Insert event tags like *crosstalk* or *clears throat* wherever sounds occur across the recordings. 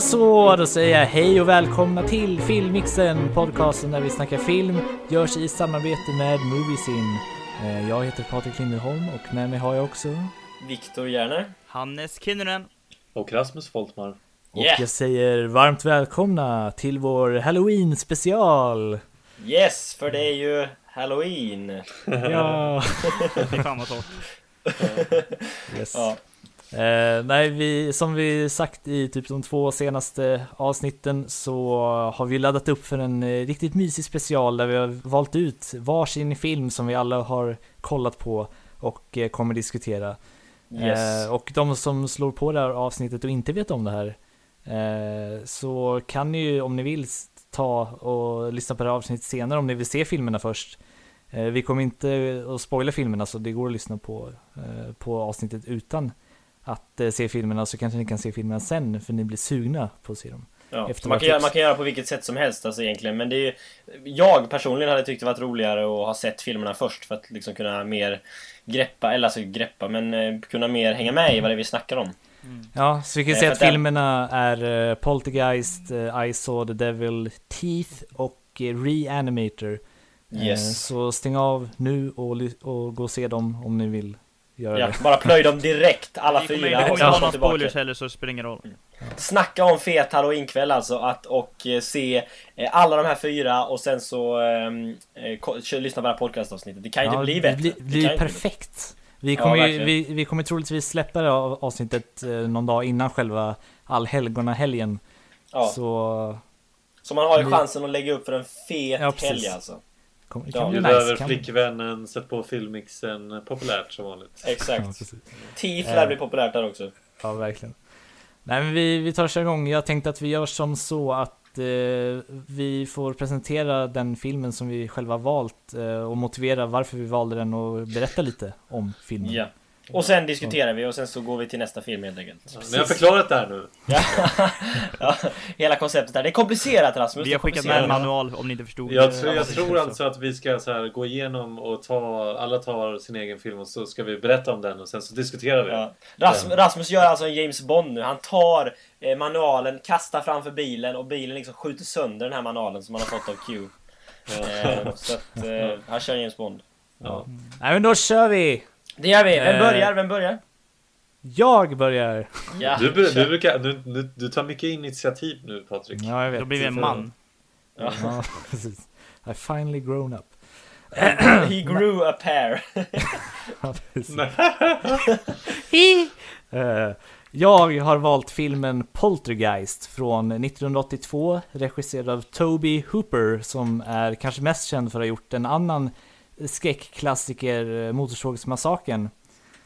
Då så, då säger jag hej och välkomna till Filmmixen, podcasten där vi snackar film, görs i samarbete med Moviesin. Eh, Jag heter Patrik Linderholm och med mig har jag också... Viktor Järner. Hannes Kinnunen. Och Rasmus Foltmar. Och Yeah. jag säger varmt välkomna till vår Halloween special! Yes, för det är ju Halloween. Ja! Fy fan vad torrt. *laughs* Yes. Ja. Eh, nej, vi, som vi sagt i typ de två senaste avsnitten så har vi laddat upp för en eh, riktigt mysig special där vi har valt ut varsin film som vi alla har kollat på och eh, kommer diskutera. Yes. Eh, och de som slår på det här avsnittet och inte vet om det här eh, så kan ni ju om ni vill ta och lyssna på det här avsnittet senare om ni vill se filmerna först. Eh, vi kommer inte att spoila filmerna så det går att lyssna på, på avsnittet utan att eh, se filmerna så kanske ni kan se filmerna sen för ni blir sugna på att se dem. Ja. efter Man, kan göra, man kan göra på vilket sätt som helst alltså egentligen. Men det är jag personligen hade tyckt det varit roligare att ha sett filmerna först för att liksom kunna mer greppa, eller alltså greppa, men eh, kunna mer hänga med i vad det är vi snackar om. Ja, så vi kan Eh, säga att filmerna är Poltergeist, I saw the devil, Teeth och Reanimator. Yes. Så stäng av nu och, och gå och se dem om ni vill göra Ja, det. bara plöj dem direkt, alla fyra. kommer och inte sen ha komma några tillbaka. spoilers heller så det spelar ingen roll. Snacka om fet halloweenkväll alltså, att, och eh, se eh, alla de här fyra och sen så ehm, eh, ko- kö- lyssna på det här podcastavsnittet. Det kan ju inte bli bättre. Det blir, Det ju perfekt. Vi Ja, kommer, ju, verkligen. vi, vi kommer troligtvis släppa det avsnittet eh, någon dag innan själva allhelgona-helgen. Ja, Så så man har ju chansen att lägga upp för en fet Ja, helg alltså. Kom, det Ja, bli nice. över flickvännen, sätt på filmmixen, populärt som vanligt. ja, Exakt. Teeth Eh. lär bli populärt där också. Ja, verkligen. Nej, men vi, vi tar kör igång. Jag tänkte att vi gör som så att eh, vi får presentera den filmen som vi själva valt eh, och motivera varför vi valde den och berätta lite om filmen. Ja. Och sen diskuterar vi och sen så går vi till nästa film helt enkelt. Ja, Ni har förklarat det här nu. Ja. *laughs* hela konceptet där. Det är komplicerat Rasmus. Vi har skickat med en manual om ni inte förstod. Jag, tror- jag tror alltså att vi ska så här, gå igenom och ta, alla tar sin egen film och så ska vi berätta om den och sen så diskuterar vi. Ja. Rasmus, Rasmus gör alltså en James Bond nu. Han tar eh, manualen, kastar framför bilen och bilen liksom skjuter sönder den här manualen som han har fått av Q. Eh, så att eh, han kör James Bond. Ja. Nej, men då kör vi! Det gör vi. Vem Eh. börjar? Vem börjar? Jag börjar! Ja, Du, du, brukar, du, du, du tar mycket initiativ nu Patrik. Ja, jag vet. Då blir vi en man. Ja. Ja, *laughs* precis. I finally grown up. He grew a pair. *laughs* Ja. *laughs* Eh, jag har valt filmen Poltergeist från 1982, regisserad av Toby Hooper, som är kanske mest känd för att ha gjort en annan skräckklassiker, eh, Motorsågsmassakern.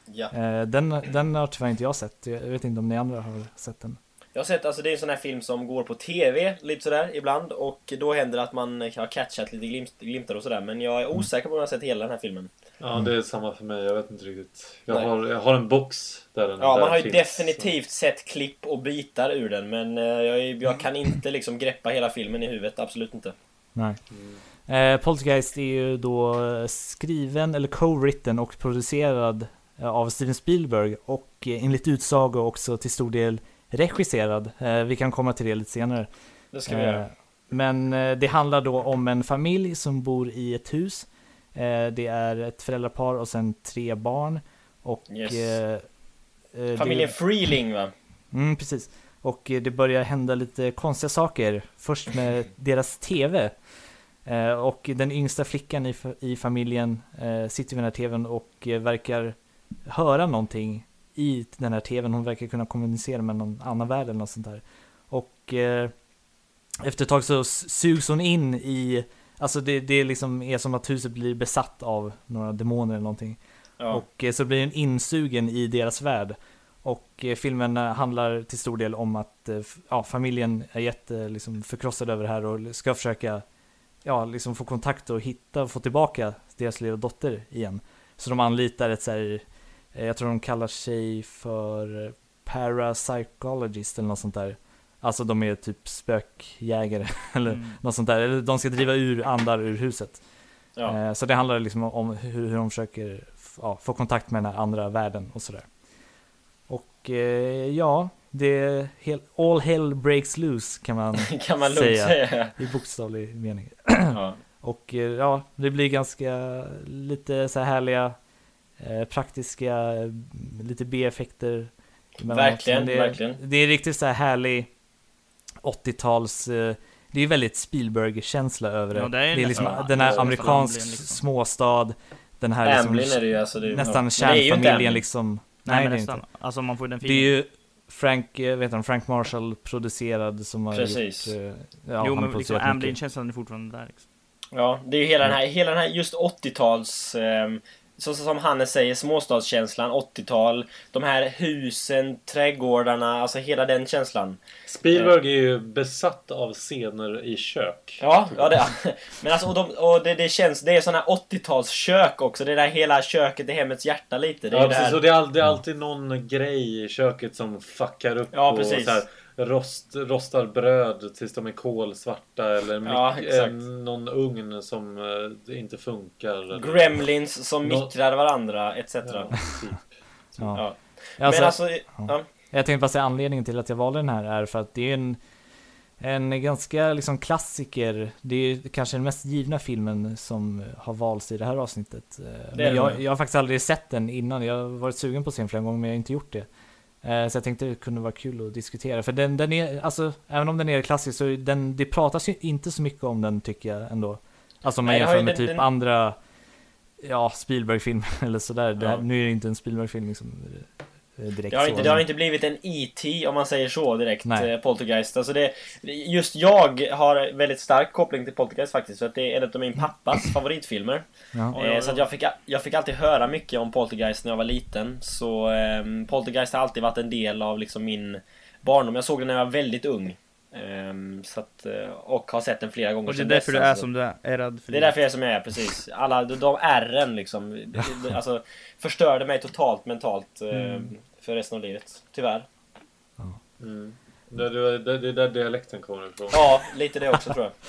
ja. Eh, Den, den har tyvärr inte jag sett, jag vet inte om ni andra har sett den. Jag har sett, alltså det är en sån här film som går på TV lite sådär ibland och då händer det att man har catchat lite glimt, glimtar och sådär men jag är osäker på om jag har sett hela den här filmen. Ja, det är samma för mig. Jag vet inte riktigt. Jag, har, jag har en box där den Ja, där man har ju finns. definitivt sett klipp och bitar ur den men eh, jag, jag kan inte liksom greppa hela filmen i huvudet, absolut inte. Nej. Mm. Eh, Poltergeist är ju då skriven eller co-written och producerad eh, av Steven Spielberg och eh, enligt utsago också till stor del regisserad. Eh, vi kan komma till det lite senare. Det ska vi göra. Men det handlar då om en familj som bor i ett hus. Det är ett föräldrapar och sen tre barn. Och Yes. Familjen det, Freeling va? mm, precis. Och det börjar hända lite konstiga saker. Först med *clears throat* deras TV. Eh, Och den yngsta flickan i, i familjen eh, sitter vid den här TVn och eh, verkar höra någonting i den här TVn. Hon verkar kunna kommunicera med någon annan värld eller något sånt där. Och efter ett tag så sugs hon in i, alltså det, det liksom är som att huset blir besatt av några demoner eller någonting. Ja. Och så blir hon insugen i deras värld. Och filmen handlar till stor del om att ja, familjen är jätte liksom, förkrossad över det här och ska försöka ja, liksom få kontakt och hitta och få tillbaka deras lilla dotter igen. Så de anlitar ett så här, eh, jag tror de kallar sig för parapsychologist eller något sånt där. Alltså de är typ spökjägare *laughs* eller Mm. något sånt där. Eller de ska driva ur andar ur huset. Ja. Eh, Så det handlar liksom om hur, hur de försöker ja, få kontakt med den här andra världen och sådär. Och eh, ja, det är all hell breaks loose kan man *laughs* kan man säga. säga. i bokstavlig mening. Ja. *clears throat* Och eh, ja, det blir ganska lite så här härliga eh, praktiska, eh, lite B-effekter. Verkligen, Men det, verkligen. Det är riktigt så här härlig 80-tals, eh, det är ju väldigt Spielberg-känsla över det. Ja, det är det är liksom nästan- den här ja, amerikansk Amblin liksom. småstad, den här Amblin liksom, är det ju alltså. Det, nästan ja. Men är inte kärnfamiljen liksom. Nej, men det är nästan. inte. Alltså man får den Det är filmen. ju Frank, eh, vet han, Frank Marshall producerad som har Precis. gjort... eh, Ja, jo men liksom. Amblin-känslan är fortfarande där liksom. Ja, det är ju hela den här, hela den här just 80-tals... ehm, så, som Hannes säger, småstadskänslan, 80-tal. De här husen, trädgårdarna, alltså hela den känslan. Spielberg är ju besatt av scener i kök. Ja, ja det, *laughs* men alltså och, de, och det, det känns, det är sådana här 80-talskök också. Det där hela köket i hemmets hjärta lite. Det är Ja precis, här, och det är, all, det är alltid någon grej i köket som fuckar upp Ja, och precis. så här, rost, rostar bröd tills de är kolsvarta eller Ja, en, någon ugn som eh, inte funkar. eller- Gremlins som Nå- mikrar varandra, etc. Ja, typ. *laughs* Ja. Ja. Alltså, men alltså, ja. Jag tänkte bara säga anledningen till att jag valde den här är för att det är en, en ganska liksom klassiker. Det är kanske den mest givna filmen som har valts i det här avsnittet. Eh, är Men jag, jag har faktiskt aldrig sett den innan. Jag har varit sugen på att se den flera gånger men jag har inte gjort det. Eh, Så jag tänkte det kunde vara kul att diskutera. För den, den är, alltså, även om den är klassisk så den, det pratas ju inte så mycket om den tycker jag ändå. Alltså om man Nej, jämför med den- typ den- andra, ja, Spielberg-filmer *laughs* eller sådär. Det här, Ja. nu är det inte en Spielberg-film liksom, direkt Det har, inte, det har inte blivit en E.T. om man säger så direkt, Nej. eh, Poltergeist. Alltså det, just jag har väldigt stark koppling till Poltergeist faktiskt, för att det är en av min pappas *clears throat* favoritfilmer. Ja. Eh, så jag fick, jag fick alltid höra mycket om Poltergeist när jag var liten. Så ehm, Poltergeist har alltid varit en del av liksom min barndom. Jag såg den när jag var väldigt ung. Ehm, så att, eh, och har sett den flera gånger Och det är därför dess, du är alltså. som du är, är rädd för Det är därför jag är som jag är, precis. Alla de, de ärren liksom. *laughs* Alltså, förstörde mig totalt mentalt eh, för resten av livet. Tyvärr. Mm. Det, det, det, det är där dialekten kommer ifrån. Ja, lite det också tror jag. *laughs*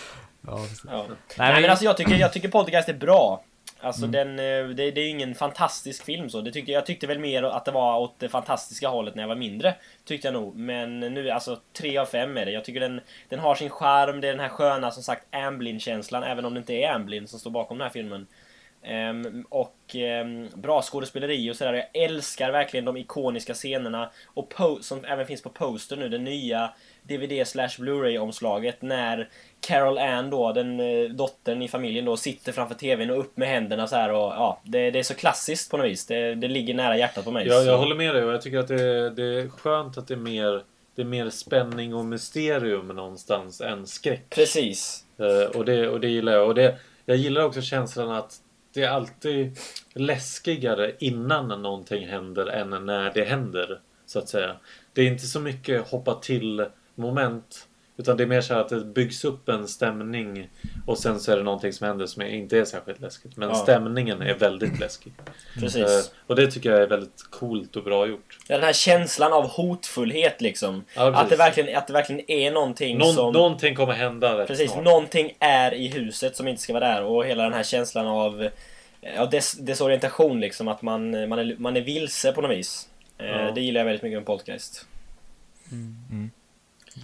Ja. Ja. Nej, Nej men- men alltså jag tycker, jag tycker Poltergeist är bra. Alltså Mm. den, eh, det, det är ingen fantastisk film så. Det tyckte, jag tyckte väl mer att det var åt det fantastiska hållet när jag var mindre. Tyckte jag nog. Men nu, alltså 3 av 5 är det. Jag tycker den, den har sin charm. Det är den här sköna, som sagt, Amblin-känslan. Även om det inte är Amblin som står bakom den här filmen. Ehm, och ehm, bra skådespeleri och sådär. Jag älskar verkligen de ikoniska scenerna. Och som även finns på poster nu, det nya DVD slash Blu-ray omslaget när Carol Ann då, den eh, dottern i familjen då, sitter framför TVn och upp med händerna så här och ja, det, det är så klassiskt på något vis. Det, det ligger nära hjärtat på mig. Så. jag håller med dig och jag tycker att det, det är skönt att det är mer det är mer spänning och mysterium någonstans än skräck. Precis. Eh, och, det, och det gillar jag. Och det, jag gillar också känslan att det är alltid läskigare innan någonting händer än när det händer. Så att säga. Det är inte så mycket hoppa till moment. Utan det är mer så här att det byggs upp en stämning och sen så är det någonting som händer som inte är särskilt läskigt. Men Ja. stämningen är väldigt läskig. Precis. Eh, och det tycker jag är väldigt coolt och bra gjort. Ja, den här känslan av hotfullhet liksom. Ja, att, det verkligen, att det verkligen är någonting Någon, som... Någonting kommer hända rätt Precis, snart. någonting är i huset som inte ska vara där och hela den här känslan av ja, des, desorientation liksom, att man, man, är, man är vilse på något vis. Eh, Ja. Det gillar jag väldigt mycket med Poltergeist.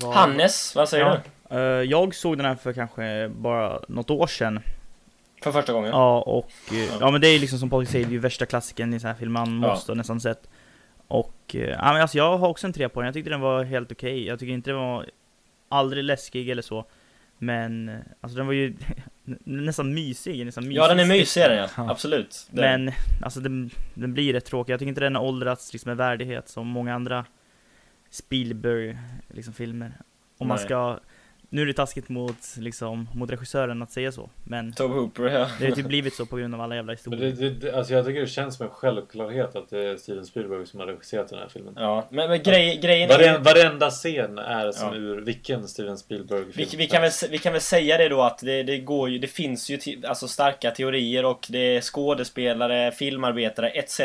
Vad- Hannes, vad säger Ja. du? Eh, jag såg den här för kanske bara något år sedan. För första gången? Ja, och eh, ja, men det är liksom som Patrik säger, det är ju värsta klassikern i så här film man Ja. måste ha nästan sett. Och eh, ja, men alltså jag har också en tre på den. Jag tyckte den var helt okej. Jag tycker inte den var aldrig läskig eller så. Men alltså den var ju *laughs* nästan mysig. Nästan mysig Ja, den är mysig den ja. Ja. Absolut. Den. Men alltså den, den blir rätt tråkig. Jag tycker inte den har åldrats liksom med värdighet som många andra Spielberg liksom, filmer. Om man Nej. ska... Nu är det taskigt mot, liksom, mot regissören att säga så. Men Tobe Hooper, ja. det har ju typ blivit så på grund av alla jävla Men historier. det, det, det, alltså jag tycker det känns som en självklarhet att det är Steven Spielberg som har regisserat den här filmen. Ja, men, men grej, grejen är Varen, varenda scen är som Ja. ur vilken Steven Spielberg-film vi, vi, kan väl, vi kan väl säga det då att det, det går ju, det finns ju te, alltså starka teorier och det är skådespelare, filmarbetare etc.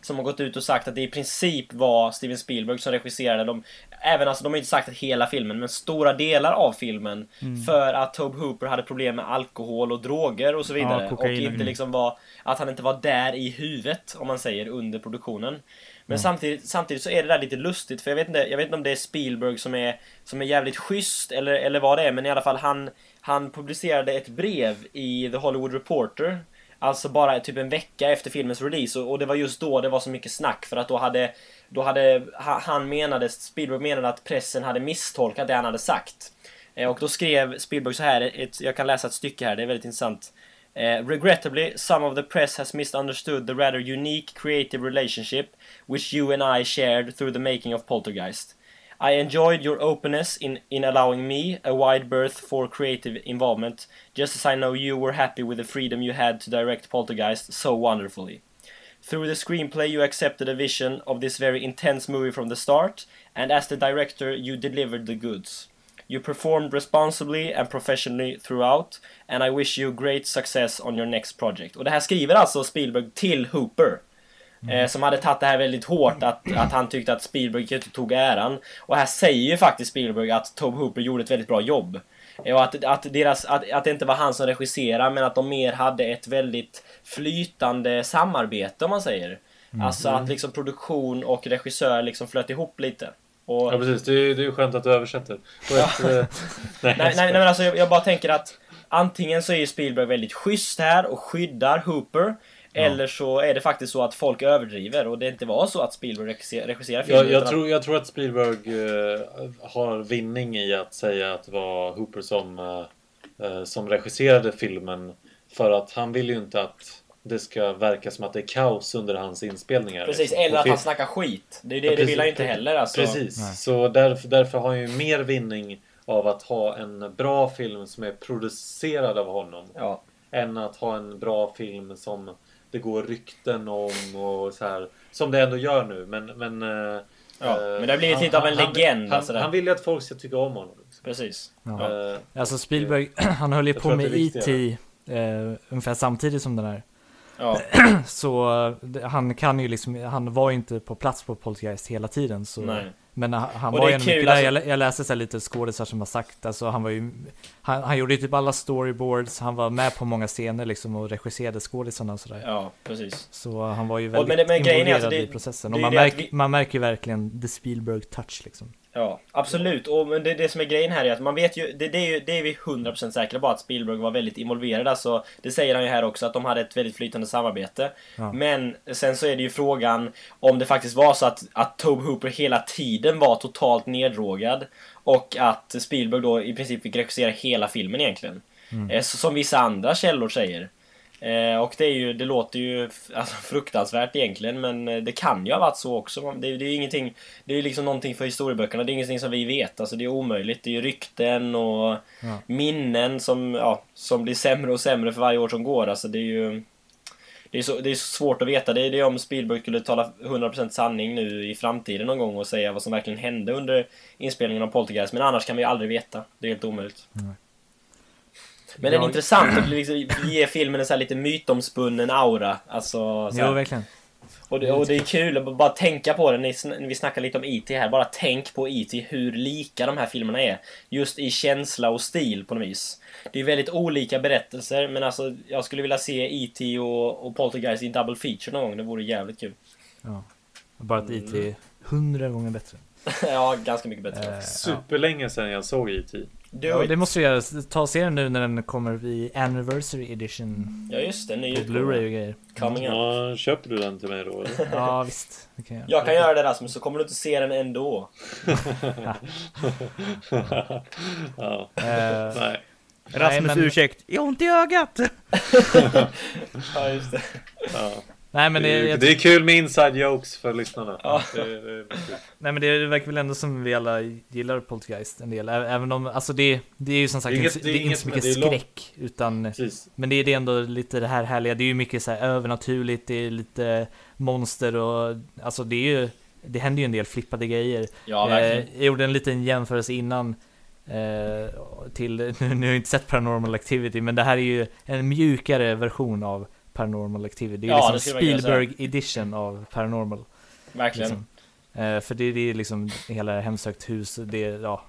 som har gått ut och sagt att det i princip var Steven Spielberg som regisserade dem. Även alltså, de har inte sagt att hela filmen, men stora delar av filmen. Mm. För att Tobe Hooper hade problem med alkohol och droger och så vidare. Ja, och inte liksom var, att han inte var där i huvudet, om man säger, under produktionen. Men Mm. samtidigt, samtidigt så är det där lite lustigt för jag vet inte, jag vet inte om det är Spielberg som är, som är jävligt schysst eller, eller vad det är men i alla fall han, han publicerade ett brev i The Hollywood Reporter Alltså bara typ en vecka efter filmens release och, och det var just då det var så mycket snack för att då hade Då hade han menade, Spielberg menade att pressen hade misstolkat det han hade sagt Eh, Och då skrev Spielberg så här, ett, jag kan läsa ett stycke här, det är väldigt intressant Uh, regrettably, some of the press has misunderstood the rather unique creative relationship which you and I shared through the making of Poltergeist. I enjoyed your openness in, in allowing me a wide berth for creative involvement, just as I know you were happy with the freedom you had to direct Poltergeist so wonderfully. Through the screenplay, you accepted a vision of this very intense movie from the start, and as the director, you delivered the goods. You performed responsibly and professionally throughout, and I wish you great success on your next project. Och det här skriver alltså Spielberg till Hooper. Eh, som hade tagit det här väldigt hårt, att, att han tyckte att Spielberg inte tog äran. Och här säger ju faktiskt Spielberg att Tobe Hooper gjorde ett väldigt bra jobb. Eh, Och att, att, deras, att, att det inte var han som regisserade, men att de mer hade ett väldigt flytande samarbete om man säger. Alltså att liksom produktion och regissör liksom flöt ihop lite. Och, Ja precis, det är, det är ju skönt att du översätter. Ett, eh, *laughs* nej, Nej, nej, nej men alltså jag, jag bara tänker att antingen så är ju Spielberg väldigt schysst här och skyddar Hooper. Eller så är det faktiskt så att folk överdriver och det inte var så att Spielberg regisser, regisserar filmen. jag, jag, tror, jag tror att Spielberg eh, har vinning i att säga att det var Hooper som, eh, som regisserade filmen. För att han vill ju inte att det ska verka som att det är kaos under hans inspelningar. Precis, eller Och att han snackar skit. Det, det, Ja, det precis. vill han ju inte heller alltså. Precis, Nej. så därför, därför har han ju mer vinning av att ha en bra film som är producerad av honom. Ja, än att ha en bra film som det går rykten om och så här. Som det ändå gör nu. Men, men, eh, ja. eh, men det har blivit han- lite av en han- legend. Han, alltså han, vill ju att folk ska tycka om honom. Liksom. Precis. Ja. Eh, Alltså Spielberg, *clears throat* han höll ju på med E.T. Eh, ungefär samtidigt som den här. Ja, *clears throat* Så eh, han kan ju liksom, han var ju inte på plats på Poltergeist hela tiden. Så, nej. Men han, Och var ju ändå kul, alltså- Jag, jag läste så lite skådisar som har sagt, alltså han var ju, han, han gjorde ju typ alla storyboards, han var med på många scener liksom och regisserade skådisarna och sådär. Ja, precis. Så han var ju Och väldigt men det- men grejen är involverad alltså det- i processen. Och man, märker, vi- man märker ju verkligen the Spielberg touch liksom. Ja, absolut. Och men det, det som är grejen här är att man vet ju, det, det, är, ju, det är vi 100% säkra på att Spielberg var väldigt involverad. Alltså, det säger han ju här också, att de hade ett väldigt flytande samarbete. Ja. Men sen så är det ju frågan om det faktiskt var så att, att Tobe Hooper hela tiden var totalt neddrogad. Och att Spielberg då i princip fick regissera hela filmen egentligen. Eh, så, som vissa andra källor säger. Eh, och det, är ju, det låter ju *laughs* alltså, fruktansvärt egentligen men eh, det kan ju ha varit så också. Det, är- det är ju ingenting, det är liksom någonting för historieböckerna, det är ingenting som vi vet. Alltså det är omöjligt. Det är ju rykten och Ja. minnen som, ja, som blir sämre och sämre för varje år som går. Alltså det är ju... Det är, så, det är så svårt att veta. Det är det om Spielberg skulle tala 100% sanning nu i framtiden någon gång och säga vad som verkligen hände under inspelningen av Poltergeist. Men annars kan vi ju aldrig veta. Det är helt omöjligt. Men den är Jag- intressant att liksom ge filmen en så här lite mytomspunnen aura. Alltså, så Jo, verkligen. och, det, och det är kul att bara tänka på det. Vi snackar lite om E.T. här. Bara tänk på E.T. hur lika de här filmerna är. Just i känsla och stil på något vis. Det är väldigt olika berättelser men alltså jag skulle vilja se E.T. och, och Poltergeist i double feature någon gång. Det vore jävligt kul. Ja. Bara att Mm. IT är hundra gånger bättre. *laughs* ja, ganska mycket bättre. Eh. Superlänge sedan jag såg E.T. Do Ja, it. det måste du göra. Ta och se den nu när den kommer i Anniversary Edition. Ja just det, ny På. Blu-ray och grejer. Coming up. Ja, köper du den till mig då eller? *laughs* Ja, visst. Det kan jag. Jag kan göra det Rasmus, så kommer du inte se den ändå. *laughs* ja, Eh, nej. Rasmus men- ursäkt, jag har ont i ögat! *laughs* Ja, just det. Ja. Nej, men det, det, är, jag, det är kul med inside jokes för lyssnarna. Ja. Det, det, det nej, men det verkar väl ändå som vi alla gillar Poltergeist en del. Även om, alltså det, det är ju som sagt Det är inget- inte, det är det är inte inget- så mycket det skräck. Utan, Precis. men det är det ändå lite det här härliga. Det är ju mycket så här övernaturligt. Det är lite monster och alltså det är ju, det händer ju en del flippade grejer. Ja, verkligen. Eh, jag gjorde en liten jämförelse innan eh, till, nu, nu har jag inte sett Paranormal Activity, men det här är ju en mjukare version av Paranormal Activity. Det är Ja, det liksom säga. Spielberg edition av Paranormal. verkligen. Liksom. Eh, för det, det är liksom hela hemsökt hus, det är ja,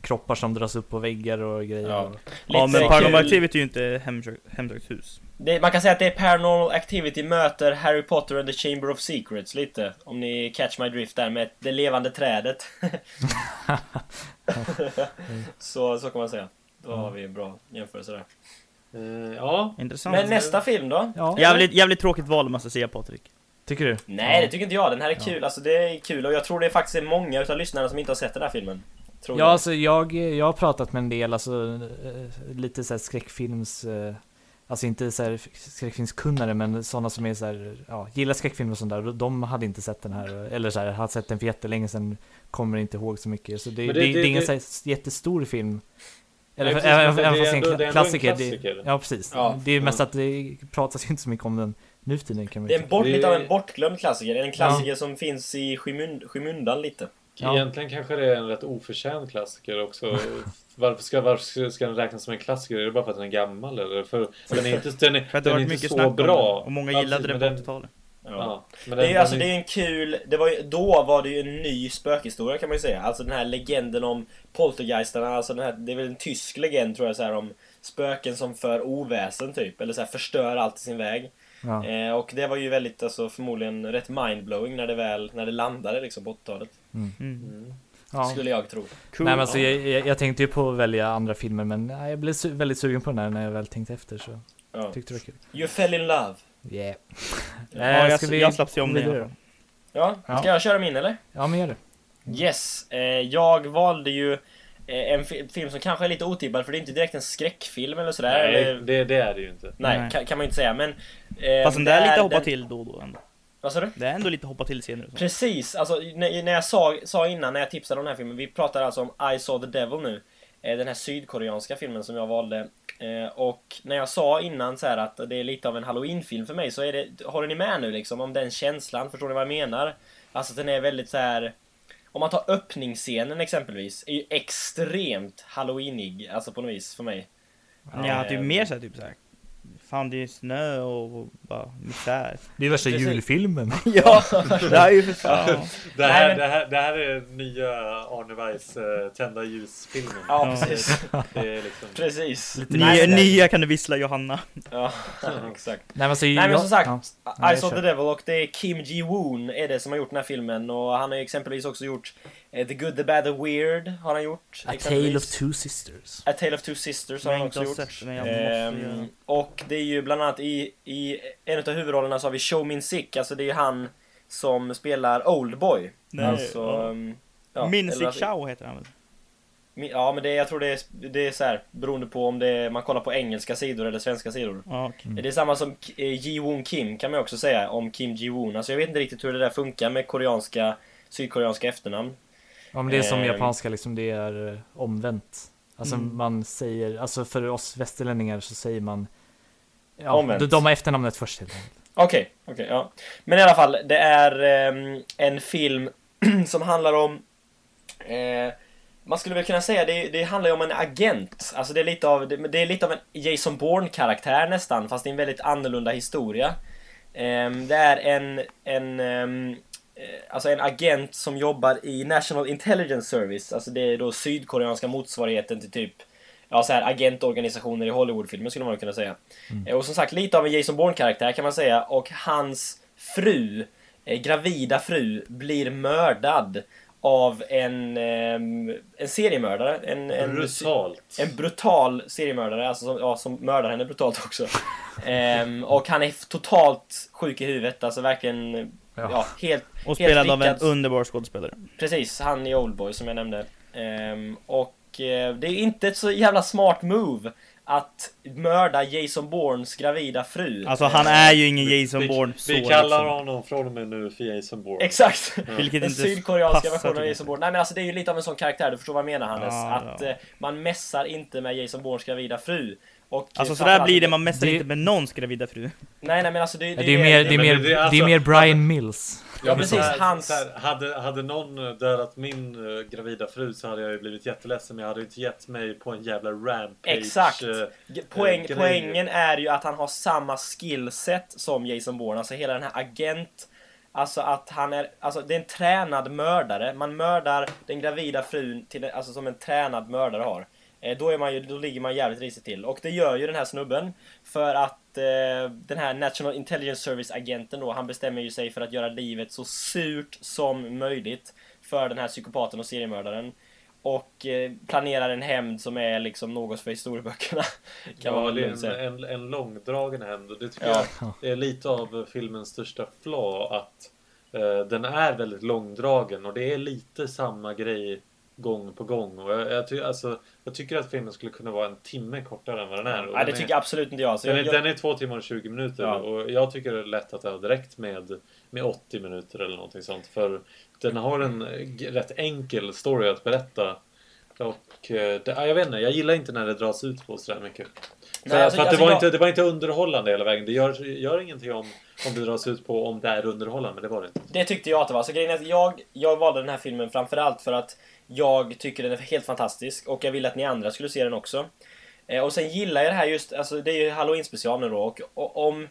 kroppar som dras upp på väggar och grejer. Ja. Och, Ja men Paranormal kul. Activity är ju inte hemsökt, hemsökt hus. Det, man kan säga att det är Paranormal Activity möter Harry Potter and the Chamber of Secrets lite. Om ni catch my drift där med det levande trädet. *laughs* *laughs* så, så kan man säga. Då har vi en bra jämförelse där. Eh, ja, Intressant. Men nästa film då? ja, Jävligt, jävligt tråkigt val måste jag säga Patrik. tycker du? Nej, ja. det tycker inte jag. Den här är kul. Alltså det är kul och jag tror det faktiskt är många utav lyssnarna som inte har sett den här filmen. Tror Ja, jag. alltså jag, jag har pratat med en del, alltså eh, lite så här skräckfilms... eh, Alltså inte så här skräckfilmskunnare, men sådana som är så här, ja, gillar skräckfilm och sånt där. De hade inte sett den här, eller så här, hade sett den för jättelänge sedan, kommer inte ihåg så mycket. Så det, det, det- det, det- är ingen det- så här jättestor film. Eller, precis, även, även fast det är en det är kla- ändå en klassiker. klassiker. Det, ja, precis. Ja. Det är mest att det pratas ju inte så mycket om den nu för tiden kan man Det är en bort, Det- lite av en bortglömd klassiker. En klassiker som finns i skymund, skymundan lite. Ja. egentligen kanske det är en rätt oförtjänt klassiker också. *laughs* Varför ska, varför ska den räknas som en klassiker? Är det bara för att den är gammal eller? För, den är inte, den är, För att det den har varit mycket så snack om bra. den. Och många Ja, gillade precis, den på 80-talet. Ja. Ja, Det är, alltså, det är en kul, det var ju, då var det ju en ny spökhistoria kan man ju säga. Alltså den här legenden om poltergeisterna, alltså den här, det är väl en tysk legend tror jag så här om spöken som för oväsen typ, eller så här förstör allt i sin väg. Ja. Eh, och det var ju väldigt, alltså förmodligen rätt mindblowing när det väl, när det landade liksom på 80-talet. Mm. Mm. Ja. Skulle jag tro. Cool. Nej men alltså jag, jag, jag tänkte ju på att välja andra filmer men jag blev su- väldigt sugen på den här när jag väl tänkte efter så Ja. tyckte det var kul. You fell in love. Yeah. ja, jag, vi jag slapp se om det fall. Ja, Ja. ska jag köra min eller? Ja men gör det. Yes, eh, jag valde ju eh, en fi- film som kanske är lite otippad för det är inte direkt en skräckfilm eller sådär. Nej, eller, det, det är det ju inte. nej, Nej. Kan, kan man ju inte säga men... Eh, Fast den där är lite hoppa den- till då och då ändå. Vad sa du? Det är ändå lite hoppa till scener så. Precis, alltså när, när jag sa, sa innan när jag tipsade om den här filmen, vi pratar alltså om I saw the devil nu. Eh, den här sydkoreanska filmen som jag valde. Eh, och när jag sa innan så att det är lite av en halloween-film för mig så är det, håller ni med nu liksom om den känslan? Förstår ni vad jag menar? Alltså den är väldigt så här. Om man tar öppningsscenen exempelvis, är ju extremt halloweenig, alltså på något vis för mig. Ja, typ Eh, mer såhär typ såhär. Fan det är snö och, bara misär. Det är värsta Precis. julfilmen. *laughs* ja, det här är ju för fan. Det här, Nej, men- det, här, det här är nya Arne Weiss uh, Tända ljus-filmen. Ja, Ja. precis. Det är liksom... precis. Lite Nya, nya kan du vissla Johanna. Ja, *laughs* exakt. Nej men, alltså, Nej men som sagt, ja. I saw the devil och det är Kim Ji-Woon är det som har gjort den här filmen och han har ju exempelvis också gjort eh, The Good, The Bad, The Weird har han gjort. A exempelvis. Tale of Two Sisters. A Tale of Two Sisters har han också gjort. sett, men jag måste göra. och det är ju bland annat i, i en av huvudrollerna så har vi Show Min Sick, alltså det är ju han som spelar Oldboy. Nej, alltså, ja. um, ja, Min alltså- Chow heter han väl? Ja men det, jag tror det är, det är så här, beroende på om det är, man kollar på engelska sidor eller svenska sidor. Okej. Det är samma som eh, Ji-Woon Kim kan man också säga om Kim Ji-Woon. Alltså jag vet inte riktigt hur det där funkar med koreanska, sydkoreanska efternamn. Ja men det är som Ehm. japanska liksom, det är eh, omvänt. Alltså Mm. man säger, alltså för oss västerlänningar så säger man Ja, Omvänt. de, de har efternamnet först helt enkelt. Okej, okej, ja. Men i alla fall, det är ehm, en film *clears throat* som handlar om... Eh, man skulle väl kunna säga det, det handlar ju om en agent. Alltså det är lite av, det, det är lite av en Jason Bourne-karaktär nästan, fast det är en väldigt annorlunda historia. Ehm, det är en, en, eh, alltså en agent som jobbar i National Intelligence Service. Alltså det är då sydkoreanska motsvarigheten till typ ja, så här, agentorganisationer i Hollywoodfilmer skulle man kunna säga. Eh, Och som sagt, lite av en Jason Bourne-karaktär kan man säga. Och hans fru, eh, gravida fru, blir mördad av en, ehm, en seriemördare. En, en, Brutalt. en brutal seriemördare, alltså som, ja, som mördar henne brutalt också. *laughs* Ehm, och han är totalt sjuk i huvudet, alltså verkligen, ja, Ja. helt, Och helt spelad av en underbar skådespelare. Precis, han i Oldboy som jag nämnde. Ehm, och eh, det är inte ett så jävla smart move att mörda Jason Bournes gravida fru. Alltså han är ju ingen Jason vi, Bourne så vi kallar liksom. honom från och med nu för Jason Bourne. Exakt! *laughs* Vilket Den inte sydkoreanska versionen av Jason. Bourne. Nej men alltså det är ju lite av en sån karaktär, du förstår vad jag menar Hannes. Ja, att ja. eh, man mässar inte med Jason Bournes gravida fru. Och, eh, Alltså sådär framförallt blir det, man mässar Det- inte med någons gravida fru. Nej nej men alltså det, Det, är mer, det är men mer, det- det det är är alltså- mer Brian Mills. Ja, precis. Så här- Hans- så här, hade, hade någon dödat min eh, gravida fru så hade jag ju blivit jätteledsen men jag hade inte gett mig på en jävla rampage. Exakt. Ge- Poäng, grejer. poängen är ju att han har samma skillset som Jason Bourne. Alltså hela den här agent Alltså att han är, alltså det är en tränad mördare. Man mördar den gravida frun till, alltså som en tränad mördare har. Eh, då, är man ju, då ligger man jävligt risigt till. Och det gör ju den här snubben. För att eh, den här National Intelligence Service-agenten då, han bestämmer ju sig för att göra livet så surt som möjligt. För den här psykopaten och seriemördaren. Och eh, planerar en hämnd som är liksom något för historieböckerna. *laughs* Kan ja, man en, en, en långdragen hämnd och det tycker Ja. jag är lite av filmens största flaw att eh, den är väldigt långdragen och det är lite samma grej gång på gång och jag, jag, ty, alltså, jag tycker att filmen skulle kunna vara en timme kortare än vad den är. Nej, det den tycker är, absolut inte jag. Så den, jag, är, den är två timmar och 20 minuter Ja. och jag tycker det är lätt att det har direkt med, med 80 minuter eller någonting sånt. För den har en rätt enkel story att berätta. Och eh, det, ja, jag vet inte, jag gillar inte när det dras ut på sådär mycket. Nej, alltså- för alltså det, var jag- inte, det var inte underhållande hela vägen. Det gör, gör ingenting om, om det dras ut på om det är underhållande, men det var det inte. Det tyckte jag att det var. Så grejen är att jag, jag valde den här filmen framförallt för att jag tycker den är helt fantastisk och jag ville att ni andra skulle se den också. Eh, och sen gillar jag det här just, alltså det är ju halloween special nu då och, och om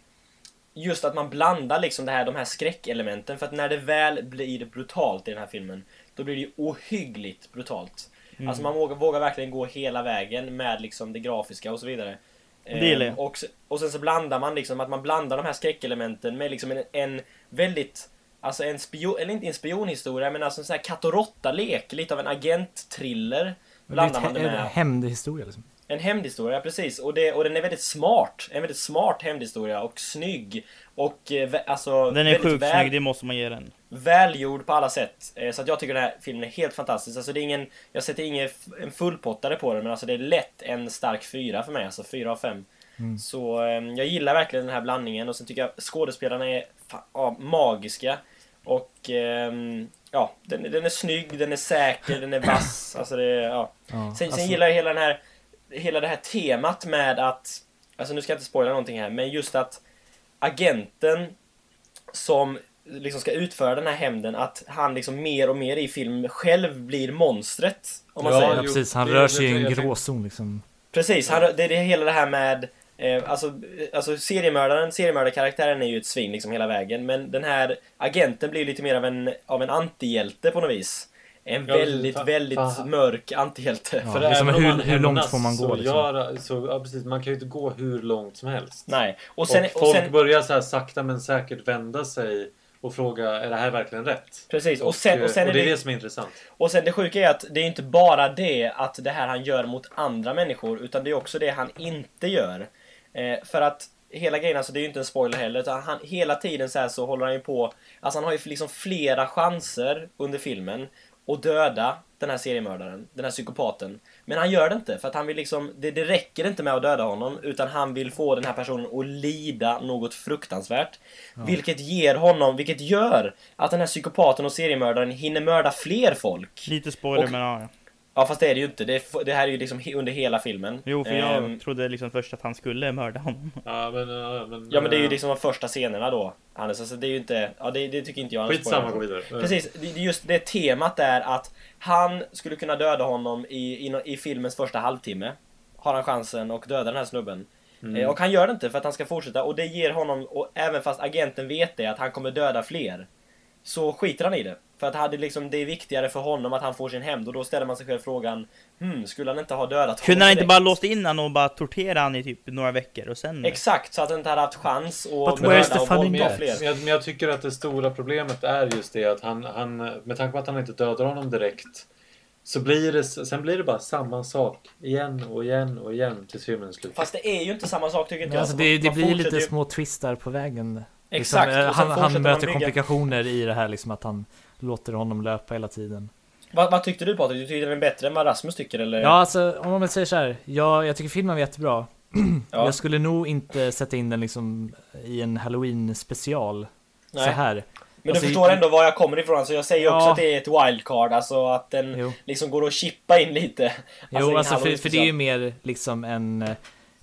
just att man blandar liksom det här, de här skräckelementen för att när det väl blir brutalt i den här filmen då blir det ju ohyggligt brutalt. Alltså man vågar, vågar verkligen gå hela vägen med liksom det grafiska och så vidare. Det gillar jag. Ehm, och, och sen så blandar man liksom att man blandar de här skräckelementen med liksom en, en väldigt Alltså en spion, eller inte en spionhistoria men alltså en sån här katt och råtta-lek, lite av en agent-thriller blandar man det med. hämndhistoria liksom. En hämndhistoria, precis. Och, det, och den är väldigt smart. En väldigt smart hämndhistoria och snygg. Och eh, alltså... Den är väldigt sjukt väl, snygg, det måste man ge den. välgjord på alla sätt. Eh, Så att jag tycker den här filmen är helt fantastisk. Alltså det är ingen... Jag sätter ingen en fullpottare på den men alltså det är lätt en stark fyra för mig. Alltså fyra av fem. Så eh, jag gillar verkligen den här blandningen och sen tycker jag skådespelarna är fa- ja, magiska. Och ehm, ja, den, den är snygg, den är säker, den är vass. *clears throat* Alltså det, ja. Ja, Sen, sen alltså- gillar jag hela den här Hela det här temat med att Alltså nu ska jag inte spoila någonting här men just att Agenten Som liksom ska utföra den här hämnden att han liksom mer och mer i film själv blir monstret Om man Ja, säger Ja, jo, precis. Han det- rör sig i det- en jag tänkte- gråzon liksom. Precis, han, det är det hela det här med eh, alltså, alltså seriemördaren, seriemördarkaraktären är ju ett svin liksom hela vägen Men den här agenten blir lite mer av en, av en antihjälte på något vis En Ja, väldigt, fan- väldigt fan. mörk antihjälte Ja, För det är som även om hur- man hur långt får man gå, Så liksom? göra, så, ja, precis, man kan ju inte gå hur långt som helst. Nej, och Och, sen, och folk sen börjar så här sakta men säkert vända sig och fråga är det här verkligen rätt? Precis, och sen, och sen och det är det, det som är intressant. och sen det sjuka är att det är inte bara det att det här han gör mot andra människor, utan det är också det han inte gör. Eh, för att hela grejen, alltså det är ju inte en spoiler heller, utan han, hela tiden så så håller han ju på, alltså han har ju liksom flera chanser under filmen att döda den här seriemördaren, den här psykopaten. Men han gör det inte, för att han vill liksom, det, det räcker inte med att döda honom, utan han vill få den här personen att lida något fruktansvärt. Vilket ger honom, vilket gör att den här psykopaten och seriemördaren hinner mörda fler folk. Lite spoiler Och- men ja. Ja. Fast det är det ju inte, det, är, det här är ju liksom under hela filmen. Jo för jag Ehm, trodde liksom först att han skulle mörda honom. Ja men... ja, men, Ja men det är ju eh, liksom de första scenerna då, Hannes, alltså det är ju inte, ja det, det tycker inte jag Skitsamma, gå vidare. Precis, det, det är just det temat är att han skulle kunna döda honom i, i, i filmens första halvtimme. Har han chansen att döda den här snubben. Mm. Eh, och han gör det inte för att han ska fortsätta och det ger honom, och även fast agenten vet det, att han kommer döda fler. Så skiter han i det. För att hade liksom, det är viktigare för honom att han får sin hämnd och då ställer man sig själv frågan Hmm, skulle han inte ha dödat honom Kunde han inte bara låst in honom och bara tortera han i typ några veckor och sen... Exakt, så att han inte hade haft chans att mörda och våldta fler. Men jag, men jag tycker att det stora problemet är just det att han, han, med tanke på att han inte dödar honom direkt, så blir det, sen blir det bara samma sak igen och igen och igen tills filmen slut. Fast det är ju inte samma sak tycker inte jag. alltså, Så det, det blir lite ju- små twistar på vägen. Exakt, Liksom, och sen han, han möter komplikationer i det här liksom att han låter honom löpa hela tiden. Vad, vad tyckte du Patrik? Du tyckte den är bättre än vad Rasmus tycker eller? Ja, alltså om man säger så här. Ja, jag tycker filmen var jättebra. *clears throat* Ja. Jag skulle nog inte sätta in den liksom i en halloween special så Nej. här. Men Alltså, du förstår ändå var jag kommer ifrån, så jag säger Ja. också att det är ett wildcard, alltså att den Jo. liksom går att chippa in lite. Jo, i en alltså för, för det är ju mer liksom en...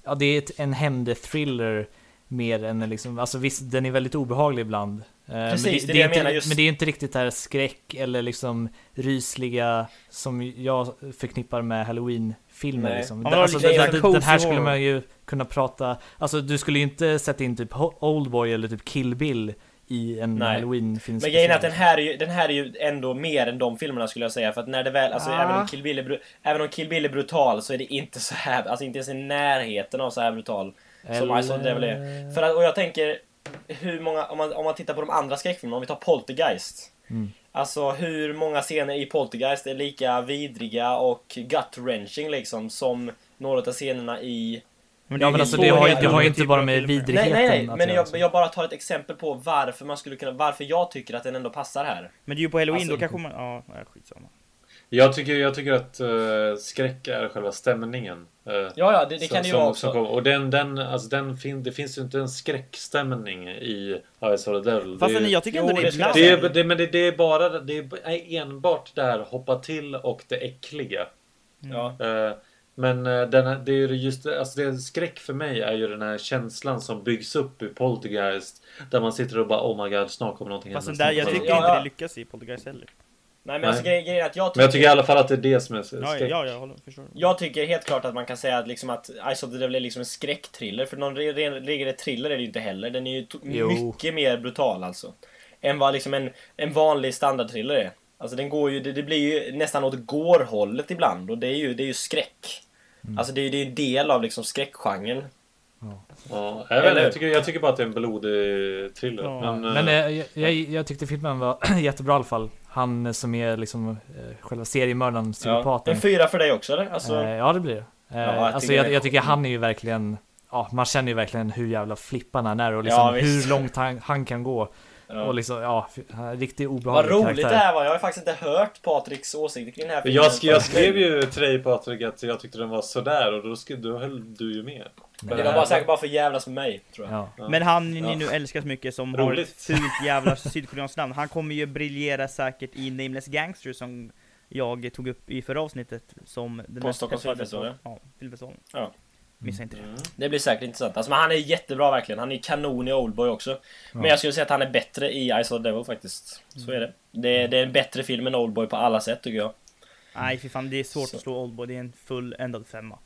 Ja, det är ett, en hämndthriller mer än liksom... Alltså visst, den är väldigt obehaglig ibland. Eh, men Precis, det är det jag inte, just- Men det är inte riktigt det här skräck eller liksom rysliga som jag förknippar med halloween-filmer Nej. liksom. Ja, Den- alltså, den, den, den här skulle man ju kunna prata... Alltså du skulle ju inte sätta in typ Oldboy eller typ Kill Bill i en Nej. halloween-film. Men grejen är att den här, är ju, den här är ju ändå mer än de filmerna skulle jag säga. För att när det väl, alltså Ah. även, om Kill Bill är, även om Kill Bill är brutal så är det inte så här, alltså inte ens i närheten av så här brutal. Som I Saw the Devil är. För att, och jag tänker, hur många, om man, om man tittar på de andra skräckfilmerna, om vi tar Poltergeist. Mm. Alltså hur många scener i Poltergeist är lika vidriga och gut-wrenching liksom som några av scenerna i... Men Ja men alltså så det har, det har ju inte bara med vidrigheten Nej, nej, nej, men jag, så. jag bara tar ett exempel på varför man skulle kunna, varför jag tycker att den ändå passar här. Men det är ju på halloween, Alltså, då kanske man... Ja, skitsamma. Jag tycker, jag tycker att uh, skräck är själva stämningen. eh, Ja, ja, det, det som- kan det ju som- vara som också. kommer. och den, den, alltså den fin, det finns ju inte en skräckstämning i I saw the devil. Fast det, är- jag tycker ändå det det är ibland... det, är, det, men det, det är bara det är enbart där hoppa till och det äckliga. Ja. Eh, Men den, här- det är ju just alltså det är skräck för mig är ju den här känslan som byggs upp i Poltergeist. Där man sitter och bara oh my god snart kommer någonting Fast hända, där, jag tycker Ja, inte ja. det lyckas i Poltergeist heller. Nej men Nej. alltså grejen är att jag tycker, Men jag tycker i alla fall att det är det som är Ja, skräck. ja, jag håller, förstår. jag tycker helt klart att man kan säga att, liksom att I saw the devil är liksom en skräckthriller. För någon regelrätt thriller är det ju inte heller. Den är ju Jo. mycket mer brutal alltså. Än vad liksom en, en vanlig standardthriller är. Alltså den går ju, det, det blir ju nästan åt gårhållet ibland och det är ju, det är ju skräck. Alltså det är ju en del av liksom skräckgenren. Ja, jag, vet, inte, Eller- jag, tycker, jag tycker bara att det är en blodig thriller. Ja. Men, Men eh, jag, jag, jag tyckte filmen var *clears throat* jättebra i alla fall. Han som är liksom eh, själva seriemördaren, Ja. psykopaten. En fyra för dig också eller? Alltså, Eh, ja, det blir det. Eh, jag alltså tycker jag, jag tycker han är ju verkligen, ja, man känner ju verkligen hur jävla flippad han är och liksom Ja, hur långt han, han kan gå. ja. Och liksom, ja, riktigt Vad obehaglig roligt karaktär. det här var. Jag har faktiskt inte hört Patriks åsikter kring den här filmen. jag, sk- jag skrev ju till dig Patrik att jag tyckte den var sådär och då, sk- då höll du ju med. Men det var bara säkert bara för jävlas med mig, tror jag. Ja. Ja. Men han ni Ja. nu älskar så mycket som har Roligt. ett fult *laughs* jävla sydkoreanskt namn, han kommer ju briljera säkert i Nameless Gangster som jag tog upp i förra avsnittet som den På mest Stockholms filmfestival, Ja, filmfestivalen. Ja. Missa inte det. Mm. Det blir säkert intressant. Alltså, men han är jättebra verkligen. Han är kanon i Oldboy också. Men jag skulle säga att han är bättre i I saw the devil faktiskt. Så är det. Det är, det är en bättre film än Oldboy på alla sätt tycker jag. Nej fy fan, det är svårt Så. att slå Oldboy, det är en full ändad femma.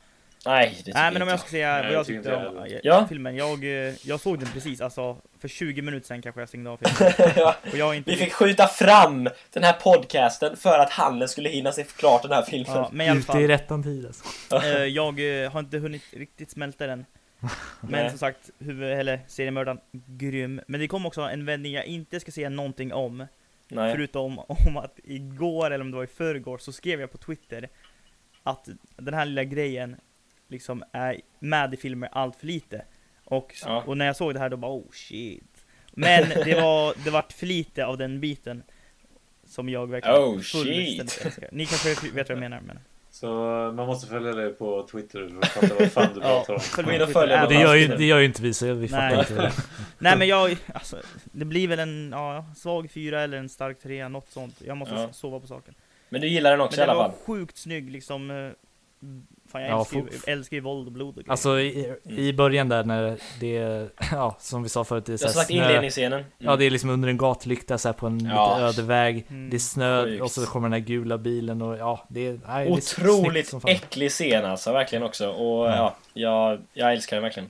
Nej, det tycker Nej men om jag ska säga vad jag tyckte om eh, Ja. filmen, jag, eh, jag såg den precis, alltså för 20 minuter sedan kanske jag stängde av filmen. *laughs* ja. Och jag inte... Vi fick skjuta fram den här podcasten för att Hannes skulle hinna se klart den här filmen. Ja, men i alla Ute i fall, rättan tid alltså. eh, jag har inte hunnit riktigt smälta den. *laughs* Men Nej. som sagt, huvud, eller seriemördaren, grym. Men det kom också en vändning jag inte ska säga någonting om. Nej. Förutom *laughs* om att igår, eller om det var i förrgår, så skrev jag på Twitter att den här lilla grejen liksom är med i filmer allt för lite. Och, Ja. och när jag såg det här då bara oh shit. Men det var, det vart för lite av den biten som jag verkligen Oh, fullständigt älskar. Ni kanske vet vad jag menar men... Så eh, man måste följa dig på Twitter för att fatta vad fan du *laughs* pratar om. följ Gå in mig och på följ Twitter. mig Och det gör ju, det gör ju inte vi så vi fattar Nej. inte det. *laughs* Nej men jag, alltså, det blir väl en ja, svag fyra eller en stark trea, något sånt. Jag måste Ja. sova på saken. Men du gillar den också Men i den alla var fall? sjukt snygg liksom. Fan jag Ja, älskar, ju, älskar ju våld och blod och grejer. Alltså i, i början där när det, *laughs* ja som vi sa förut, det är Jag sagt snö. inledningsscenen. Mm. Ja det är liksom under en gatlykta så här på en Ja. lite öde väg. Mm. Det är snö Sjukt. och så kommer den här gula bilen och ja det är, nej, det är Otroligt som fan. äcklig scen alltså, verkligen också. Och Ja. ja, jag, jag älskar den verkligen.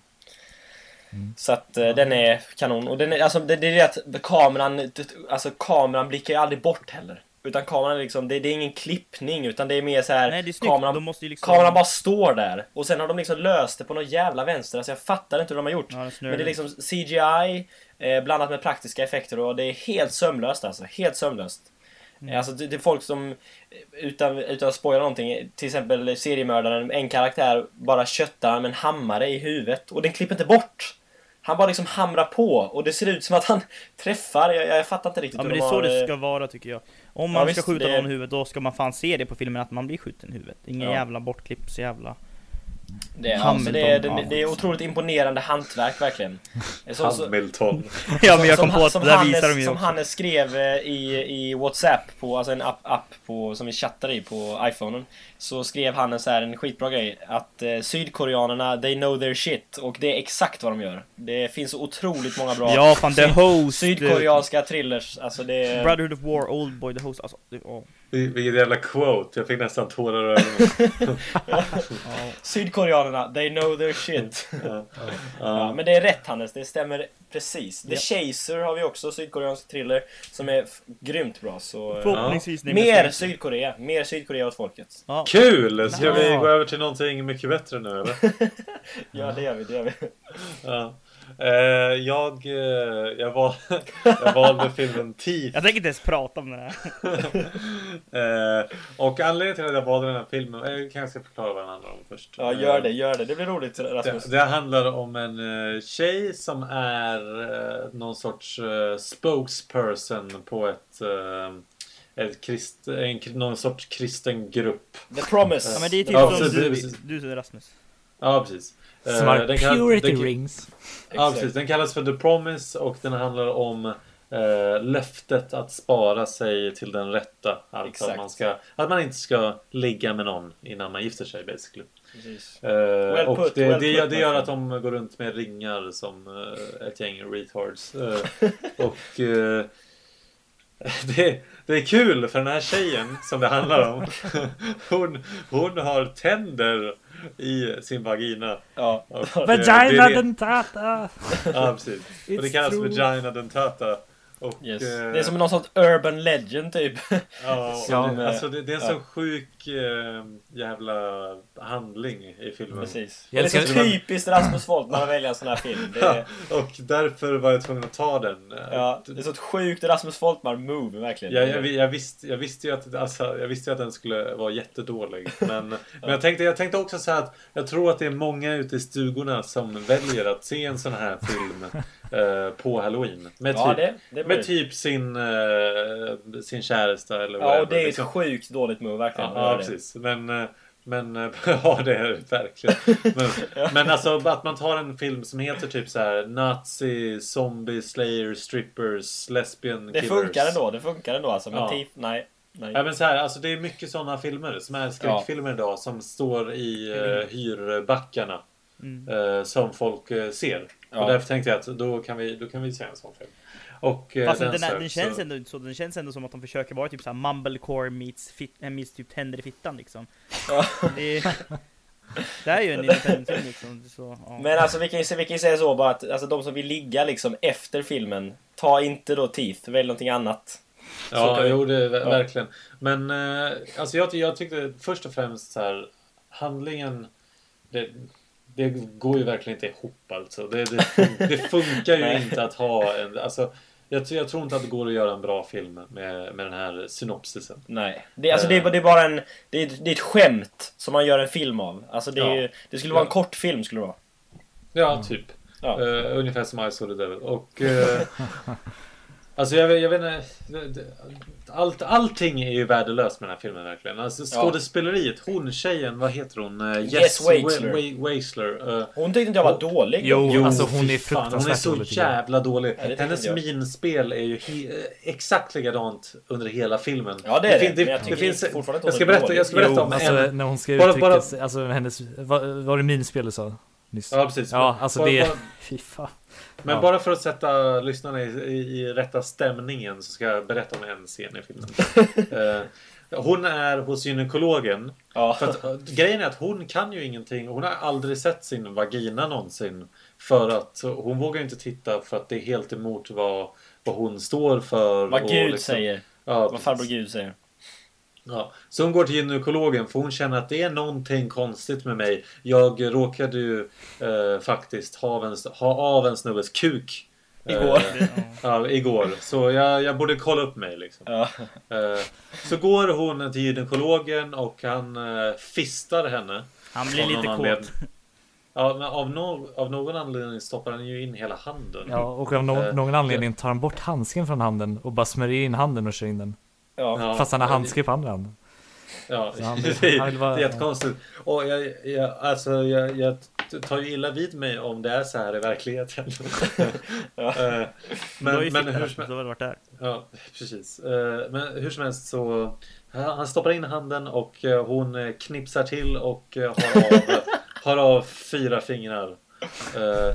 Mm. Så att eh, den är kanon. Och den är, alltså, det, det är det att kameran, alltså kameran blickar ju aldrig bort heller. Utan kameran är liksom, det, det är ingen klippning utan det är mer så här Nej det kameran, liksom... kameran bara står där. Och sen har de liksom löst det på något jävla vänster. Alltså jag fattar inte hur de har gjort. Ja, snurrar Men det är liksom CGI eh, blandat med praktiska effekter och det är helt sömlöst alltså. Helt sömlöst. Mm. Alltså det, det är folk som, utan, utan att spoila någonting, till exempel seriemördaren, en karaktär bara köttar med en hammare i huvudet och den klipper inte bort. Han bara liksom hamrar på och det ser ut som att han *laughs* träffar. Jag, jag fattar inte riktigt Ja hur men det de är så har, det eh, ska vara tycker jag. Om Ja, man visst, ska skjuta det- någon i huvudet då ska man fan se det på filmen att man blir skjuten i huvudet. Ingen Ja. jävla bortklippt så jävla... Det, alltså, det, är, Hamilton, det, ja. det är otroligt imponerande hantverk verkligen. *laughs* Så, så, Hamilton. *laughs* ja men jag kom på att som det där Hannes, visar de ju Som också. Hannes skrev eh, i, i WhatsApp, på, alltså en app, app på, som vi chattar i på iPhonen. Så skrev Hannes här en skitbra grej. Att eh, sydkoreanerna, they know their shit. Och det är exakt vad de gör. Det finns så otroligt många bra Ja fan The syd- Host! sydkoreanska thrillers. Alltså det är... Brotherhood of War, Oldboy, The Host, alltså... Det, åh. Vilket jävla quote. Jag fick nästan tårar i ögonen. *laughs* Sydkoreanerna, they know their shit. Ja. Ja, *laughs* Ja. men det är rätt Hannes, det stämmer precis. The Ja. Chaser har vi också, sydkoreansk thriller, som är grymt bra. Så, Förhoppningsvis ni mer Sydkorea, mer Sydkorea åt folket. Ja. Kul! Ska vi Ja. gå över till någonting mycket bättre nu eller? *laughs* Ja, det gör vi, det gör vi. Eh, jag, eh, jag, val, *laughs* jag valde filmen Teeth. Jag tänker inte ens prata om den här. *laughs* Eh, och anledningen till att jag valde den här filmen, jag kanske ska förklara vad den handlar om först. Ja, gör det, gör det. Det blir roligt Det, Rasmus. det handlar om en eh, tjej som är någon sorts spokesperson på ett, ett krist, en, någon sorts kristen grupp. The Promise. Ja men det är typ Ja, som precis, du, precis. du, du Rasmus. Ja, precis. Eh, Som har den kallas- purity den- rings. Ja, precis. Den kallas för The Promise och den handlar om eh, löftet att spara sig till den rätta. Alltså att man, ska, att man inte ska ligga med någon innan man gifter sig basically. Precis. Eh, och put, det, well det, put, det gör att de går runt med ringar som eh, ett gäng retards. *laughs* Och det, det är kul för den här tjejen som det handlar om. *laughs* Hon, hon har tänder i sin vagina. Ja. Och, eh, Vagina det dentata! Ja, precis. Och det kallas true. vagina dentata. Och, Yes. eh, Det är som någon sorts urban legend typ. Ja, *laughs* Ja. det, alltså det, det är en Ja. så sjuk eh, jävla handling i filmen. Precis. Jag det är så typiskt Rasmus Wolt när man väljer en sån här film. Det är, Och därför var jag tvungen att ta den. ja, det är så ett sjukt Rasmus Folkmar-move verkligen. Jag, jag, jag, visste, jag, visste ju att, alltså, jag visste ju att den skulle vara jättedålig. Men, *laughs* men jag, tänkte, jag tänkte också så här att jag tror att det är många ute i stugorna som väljer att se en sån här film eh, på halloween. Med Ja, typ, det, det med typ sin, eh, sin käresta eller Ja, och det är ett liksom. sjukt dåligt move verkligen. Ja, ja precis. Men, eh, men eh, *laughs* ja, det är det verkligen. Men, *laughs* men alltså att man tar en film som heter typ så här Nazi, Zombie, Slayer, Strippers, Lesbian Det Killers. funkar ändå, det funkar ändå alltså. Men Ja. typ, nej. nej. Ja men så här, alltså det är mycket sådana filmer som är skräckfilmer idag som står i uh, hyrbackarna. Mm. eh, som folk eh, ser. Ja. Och därför tänkte jag att då kan vi, då kan vi se en sån film. Och eh, Fast den, den, söks, den känns så- ändå inte så, den känns ändå som att de försöker vara typ såhär mumblecore meets, fit, äh, meets typ tänder i fittan liksom. Ja. Det, är, det här är ju en independent-film liksom. Så, ja. Men alltså vi kan ju vi kan ju säga så bara att alltså, de som vill ligga liksom efter filmen, ta inte då Teeth, välj någonting annat. Ja, jo, det Ja. verkligen. Men eh, alltså jag, jag tyckte först och främst så här handlingen. Det, det går ju verkligen inte ihop alltså. Det, det, fun- det funkar ju inte att ha en... Alltså, jag, tror- jag tror inte att det går att göra en bra film med, med den här synopsisen. Nej. Det, alltså, det, är, bara- det är bara en... Det är, det är ett skämt som man gör en film av. Alltså det, är, Ja. det skulle vara en kort film skulle det vara. Ja, typ. Ja. Eh, ungefär som I saw the devil. Och... eh, *laughs* alltså jag, jag vet inte... det- det- Allt, allting är ju värdelöst med den här filmen verkligen. Alltså skådespeleriet, hon tjejen, vad heter hon? Jess Wexler. Wexler. eh, Hon tyckte inte jag var dålig. Jo, alltså fy hon är fan, Hon är fruktansvärt så dålig jävla dålig. Ja, det Hennes minspel är ju he- exakt likadant under hela filmen. Ja, det är det. fin- Men jag tycker finns, fortfarande jag ska berätta, jag ska berätta Jo, om alltså en... när hon ska Bara- uttrycka bara- sig, alltså hennes, var, var det minspel du sa nyss? Ja, precis. Ja, alltså Bara- det, bara- *laughs* fy fan. Men Ja. bara för att sätta lyssnarna i, i, i rätta stämningen så ska jag berätta om en scen i filmen. *laughs* Eh, hon är hos gynekologen. Ja. För att, eh, grejen är att hon kan ju ingenting. Hon har aldrig sett sin vagina någonsin. För att hon vågar inte titta för att det är helt emot vad, vad hon står för. Vad Gud liksom- säger. Ja, Vad farbror Gud säger. Ja. Så hon går till gynekologen för hon känner att det är någonting konstigt med mig. Jag råkade ju eh, faktiskt ha en, ha av en snubbes kuk. Igår. Eh, ja. igår. Så jag, jag borde kolla upp mig liksom. Ja. Eh, så går hon till gynekologen och han eh, fistar henne. Han blir lite kåt. Ja, men av, no av någon anledning stoppar han ju in hela handen. Ja, och av no Eh, någon anledning tar han bort handsken från handen och bara smörjer in handen och kör in den. Ja. Fast han har handske på andra handen. Ja, han det, *laughs* vill- han vill vara- det är jättekonstigt. Och jag, jag, alltså, jag, jag tar ju illa vid mig om det är så här i verkligheten. *laughs* Ja. Eh, Men, men, det hur som varit där? Ja, precis. Eh, Men hur som helst så han han stoppar in handen och eh, hon knipsar till och har av, *laughs* har av fyra fingrar.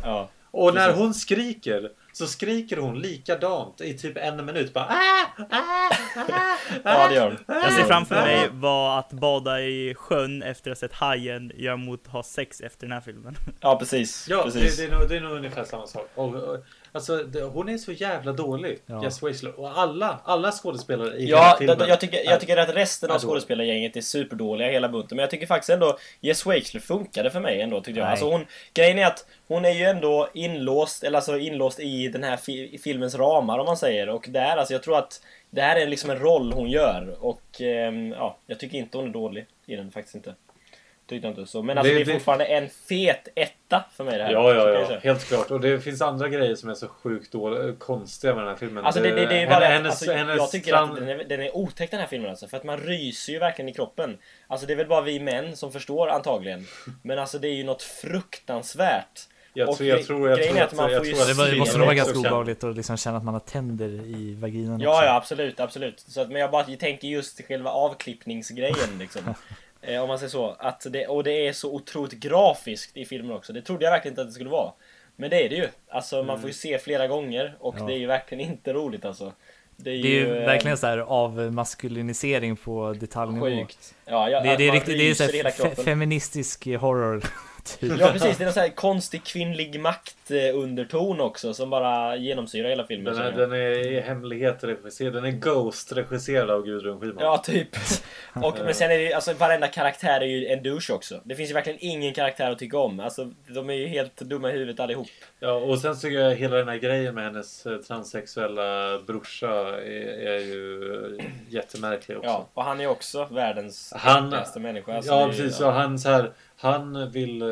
Ja. Och när hon skriker så skriker hon likadant i typ en minut. Bara ah, ah, ah, Ja, det gör hon. Jag ser framför mig var att bada i sjön efter att ha sett Hajen gör mot att ha sex efter den här filmen. Ja, precis. Ja, precis. det, det, är nog, det är nog ungefär samma sak. Och, och, alltså, det, hon är så jävla dålig, Ja. Jess Wiesler. Och alla, alla skådespelare i Ja, hela filmen. d- jag tycker, jag tycker att resten av skådespelargänget är superdåliga hela bunten. Men jag tycker faktiskt ändå Jess Wexler funkade för mig ändå tyckte jag. Nej. Alltså hon, grejen är att hon är ju ändå inlåst, eller alltså inlåst i den här fi, filmens ramar om man säger. Och där, alltså jag tror att det här är liksom en roll hon gör. Och ehm, ja, jag tycker inte hon är dålig i den faktiskt inte. Tyckte jag inte så. Men alltså Det- det, är det- fortfarande en fet etta för mig det här. Ja, ja, jag ja. Helt klart. Och det finns andra grejer som är så sjukt dåliga, konstiga med den här filmen. Alltså det, det, det är henne- bara hennes, alltså, hennes jag tycker tran- att den är, den är otäck den här filmen alltså. För att man ryser ju verkligen i kroppen. Alltså det är väl bara vi män som förstår antagligen. Men alltså det är ju något fruktansvärt. Jag tror, jag tror, jag tror jag får ju tror att Det, måste nog vara ganska obehagligt att liksom känna att man har tänder i vaginan Ja, också. ja absolut, absolut. Så att, men jag bara jag tänker just själva avklippningsgrejen liksom. *laughs* eh, om man säger så. Att det, och det är så otroligt grafiskt i filmen också. Det trodde jag verkligen inte att det skulle vara. Men det är det ju. Alltså man får ju se flera gånger och Ja. det är ju verkligen inte roligt alltså. Det är Det är ju eh, verkligen så här avmaskulinisering på detaljnivå. Sjukt. Ja, jag, Det, det är riktigt, det är så här fe feministisk horror. Typ. Ja *laughs* precis, det är någon sån här konstig kvinnlig maktunderton också som bara genomsyrar hela filmen. Den är, den är i hemlighet regisserad. Den är Ghost regisserad av Gudrun Schyman. Ja, typ. *laughs* Och, men sen är det ju, alltså varenda karaktär är ju en douche också. Det finns ju verkligen ingen karaktär att tycka om. Alltså, de är ju helt dumma i huvudet allihop. Ja, och sen tycker jag hela den här grejen med hennes eh, transsexuella brorsa är, är ju jättemärklig också. Ja, och han är också världens Han- bästa människa. Alltså, ja, precis. Och han, så här, han vill eh,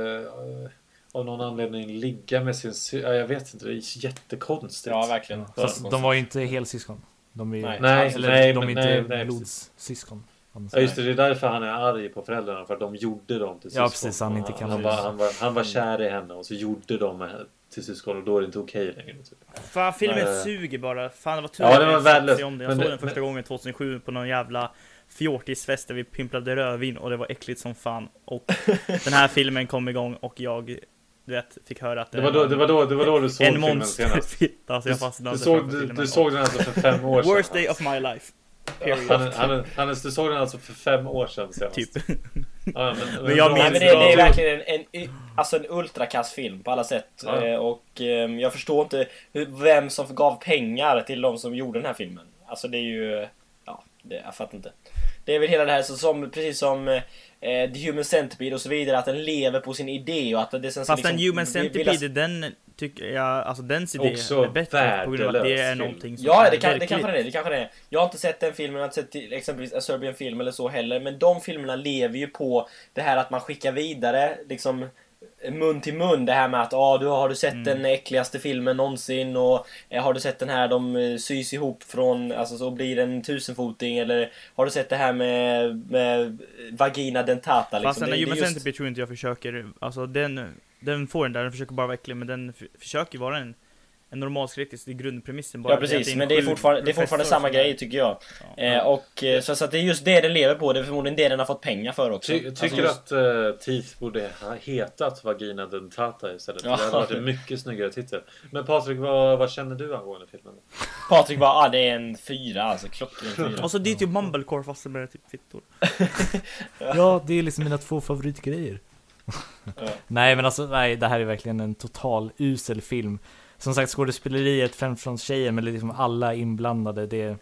av någon anledning ligga med sin ja, Jag vet inte, det är jättekonstigt. Ja, verkligen. Fast de var ju inte helsyskon. De är Nej. Nej, eller, nej, de är men- inte nej, nej, blodssyskon. Ja, just det. Det är därför han är arg på föräldrarna. För att de gjorde dem till syskon. Ja, precis, han inte kan han, var, han, var, han var kär i henne och så gjorde de henne till syskon och då är det inte okej längre. Typ. Fan filmen Nej. suger bara. Fan det var tur Ja, den var jag inte värdelös. se om den. Jag Men såg det- den första men- gången 2007 på någon jävla fjortisfest där vi pimplade rödvin och det var äckligt som fan. Och *laughs* den här filmen kom igång och jag, du vet, fick höra att Det var då, det var då, det var då du såg en filmen senast. *laughs* monsterfitta så jag fastnade Du såg, du, du såg den alltså för fem år sedan. Worst day of my life. Period. Hannes, Hannes, Hannes, du såg den alltså för fem år sedan senast? Typ. Ja, *laughs* men, Men jag minns men det, det är verkligen en, en, alltså en ultrakass film på alla sätt. Ja. Eh, Och ehm, jag förstår inte hur, vem som gav pengar till de som gjorde den här filmen. Alltså det är ju... Ja, det, jag fattar inte. Det är väl hela det här så, som, precis som eh, The Human Centipede och så vidare, att den lever på sin idé och att det sen Fast den liksom Human Centipede, vilja- den tycker jag, alltså dens idé Också är bättre på grund av att det är någonting som Ja, är det, kan, det kanske det är. Det kanske det är. Jag har inte sett den filmen, jag har inte sett till- exempelvis A Serbian film eller så heller. Men de filmerna lever ju på det här att man skickar vidare, liksom mun till mun. Det här med att ah, du har du sett Mm. den äckligaste filmen någonsin och eh, har du sett den här de eh, sys ihop från, alltså så blir det en tusenfoting eller har du sett det här med, med vagina dentata liksom. Fast den där Human Centipede tror inte jag försöker, alltså den, den får den där, den försöker bara vara äcklig men den försöker vara en, en normal skräckis, det är grundpremissen bara. Ja precis, en men det är fortfarande, det är fortfarande samma grej tycker jag. Ja. Eh, och eh, så, så att det är just det den lever på, det är förmodligen det den har fått pengar för också. Ty, Alltså tycker just- du att uh, Teeth borde ha hetat Vagina Dentata istället? Ja. Det hade varit en mycket snyggare titel. Men Patrik, vad, vad känner du angående filmen? Patrik bara, ah, det är en fyra alltså, klockren fyra. Och *laughs* så det är typ Mumblecore fast det med typ fittor. *laughs* Ja, det är liksom mina två favoritgrejer. Ja. *laughs* Nej, men alltså, nej, det här är verkligen en total usel film. Som sagt, skådespeleriet, främst från tjejer, men liksom alla inblandade, det,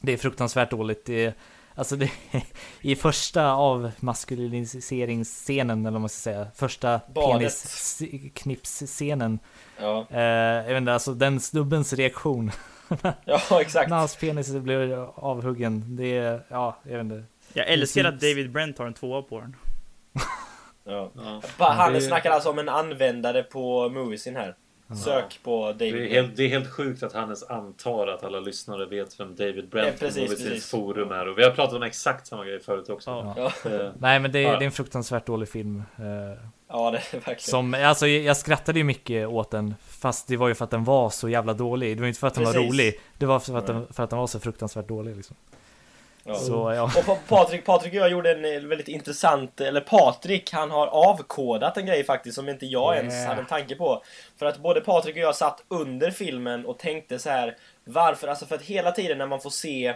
det är fruktansvärt dåligt. Det, alltså det, i första avmaskuliniseringsscenen, eller vad man ska säga, första penisknipsscenen, Ja, eh, jag vet inte, alltså den snubbens reaktion *laughs* ja exakt. när hans penis blev avhuggen, det är, ja, jag vet inte. Jag älskar att. David Brent har en tvåa på den. Ja. Ja. Han Det- snackar alltså om en användare på Moviesin här. Sök på Det David. är, helt, det är helt sjukt att Hannes antar att alla lyssnare vet vem David Brent Ja, precis, Movies precis. forum är. Och vi har pratat om exakt samma grej förut också. Ja. Ja, Eh, Nej, men det, Ja. det är en fruktansvärt dålig film. eh, ja det är verkligen. Som, alltså jag skrattade ju mycket åt den, fast det var ju för att den var så jävla dålig. Det var inte för att den var Precis. rolig, det var för att, den, Nej. för att den var så fruktansvärt dålig liksom. Ja. Så ja. Och Pa- Patrik, Patrik och jag gjorde en eh, väldigt intressant, eller Patrik han har avkodat en grej faktiskt som inte jag ens Yeah. hade en tanke på. För att både Patrik och jag satt under filmen och tänkte så här varför, alltså för att hela tiden när man får se,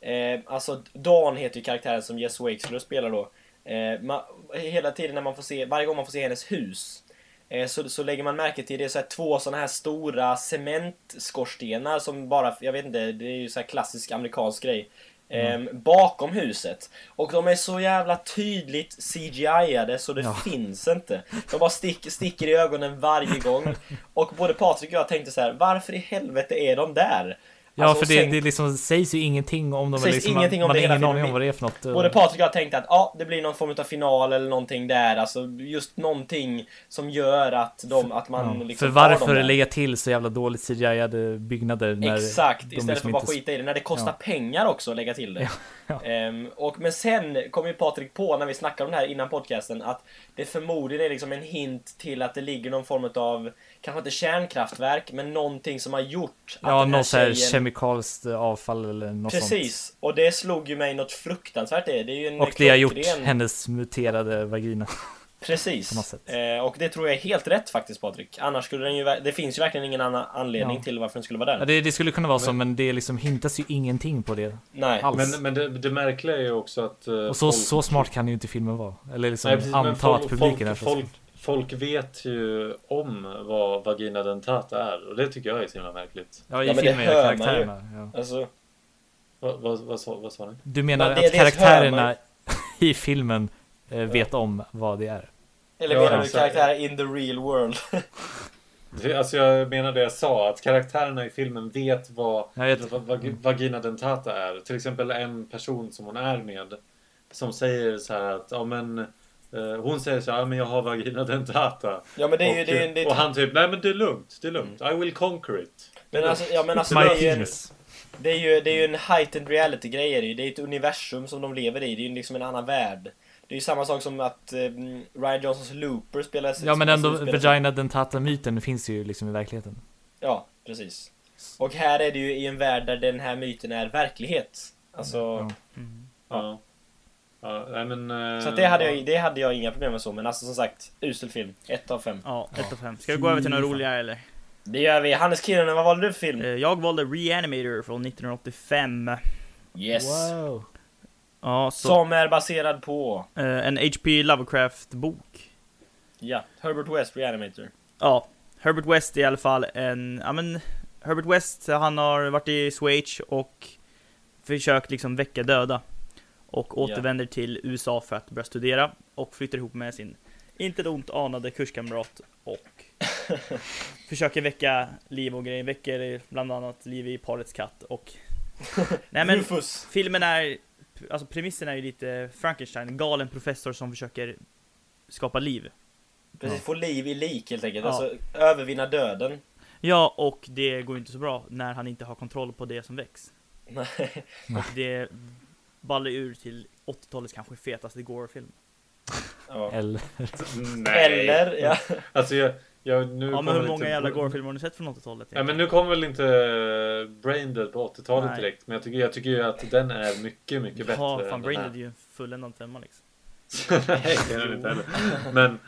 eh, alltså Dawn heter ju karaktären som Jess Wakesler spelar då. Eh, ma, hela tiden när man får se, varje gång man får se hennes hus eh, så, så lägger man märke till det är så här två sådana här stora cementskorstenar som bara, jag vet inte, det är ju så här klassisk amerikansk grej. Ehm, bakom huset. Och de är så jävla tydligt CGI-ade så det Ja. finns inte. De bara stick, sticker i ögonen varje gång. *laughs* Och både Patrik och jag tänkte så här: varför i helvete är de där? Ja, Alltså, för det, sen- det liksom sägs ju ingenting om dem. Liksom, ingenting om man det har ingen aning om vad det är för något. Både Patrik och jag tänkte att ja, det blir någon form av final eller någonting där. Alltså just någonting som gör att, de, att man Ja, liksom för varför lägga till så jävla dåligt CGI-ade byggnader när Exakt, istället liksom för att bara skita i det. När det kostar pengar också att lägga till det. ja. Ehm, och, men sen kom ju Patrik på när vi snackade om det här innan podcasten att det förmodligen är liksom en hint till att det ligger någon form av, kanske inte kärnkraftverk, men någonting som har gjort att Ja, något tjejen... kemikalskt avfall eller något sånt. Precis, och det slog ju mig något fruktansvärt det. Det är ju en Och det har gjort hennes muterade vagina. *laughs* Precis. på något sätt. Eh, och det tror jag är helt rätt faktiskt Patrik. Annars skulle den ju... Det finns ju verkligen ingen annan anledning Ja. till varför den skulle vara där. Ja, det, det skulle kunna vara så, men det liksom hintas ju ingenting på det Nej. alls. Men, men det, det märkliga är ju också att... eh, och så, folk- så smart kan ju inte filmen vara. Eller liksom Nej, precis, men anta att folk- publiken är folk, så folk, folk vet ju om vad vagina dentata är och det tycker jag är så himla märkligt. Ja, i Ja, men det filmen, hör ja, man ju. karaktärerna. Ja. Alltså, Vad, vad, vad, sa, vad sa ni? Du menar Men det- att karaktärerna *laughs* i filmen eh, vet om vad det är? Eller Ja, menar du karaktärer in the real world? Alltså jag menar det jag sa, att karaktärerna i filmen vet vad, vad vag, vagina dentata är. Till exempel en person som hon är med som säger så här att ja men eh, hon säger så här, ja men jag har vagina dentata. ja men det är ju... och, Det är, ju- det är, och han typ, nej men det är lugnt, det är lugnt. I will conquer it. men alltså, ja, men alltså My det, är ju en, det, är ju, det är ju en heightened reality grej är det ju. Det är ett universum som de lever i. Det är ju liksom en annan värld. Det är ju samma sak som att eh, Ryan Johnsons Looper spelar... Ja, men ändå vagina dentata-myten finns ju liksom i verkligheten. Ja, precis. Och här är det ju i en värld där den här myten är verklighet. Alltså... Ja. Mm. Ja. Ja, nej men... eh, Så att det, hade jag, det hade jag inga problem med så, men alltså som sagt, usel film. 1 av 5. Ja, 1 av 5. Ska vi gå över till något roligare eller? Det gör vi. Hannes Kiruna, vad valde du för film? Eh, Jag valde Reanimator från 1985. Yes. Wow. Ja, så, Som är baserad på, eh, en H.P. Lovecraft-bok. ja, Herbert West Reanimator. Ja, Herbert West är i alla fall en, ja men Herbert West, han har varit i Schweiz och försökt liksom väcka döda. Och återvänder till USA för att börja studera och flyttar ihop med sin inte ont anade kurskamrat och *laughs* försöker väcka liv och grejer, väcker bland annat liv i parets katt och *laughs* Nej men Rufus. filmen är, alltså premissen är ju lite Frankenstein, en galen professor som försöker skapa liv. Precis, få liv i lik helt enkelt. Ja. Alltså övervinna döden. Ja, och det går inte så bra när han inte har kontroll på det som väcks. Nej. *laughs* Och det ballar ur till 80-talets kanske fetaste gore-film. ja. Eller, Nej. Eller, ja. Alltså jag... jag nu Ja, men hur lite- många jävla gore-filmer har ni sett från 80-talet? Ja, men nu kommer väl inte Braindead på 80-talet Nej. direkt. Men jag tycker, jag tycker ju att den är mycket, mycket bättre. Ja, fan den Brain här. är ju en fulländad femma liksom. *laughs* Nej, det är den inte heller. Men,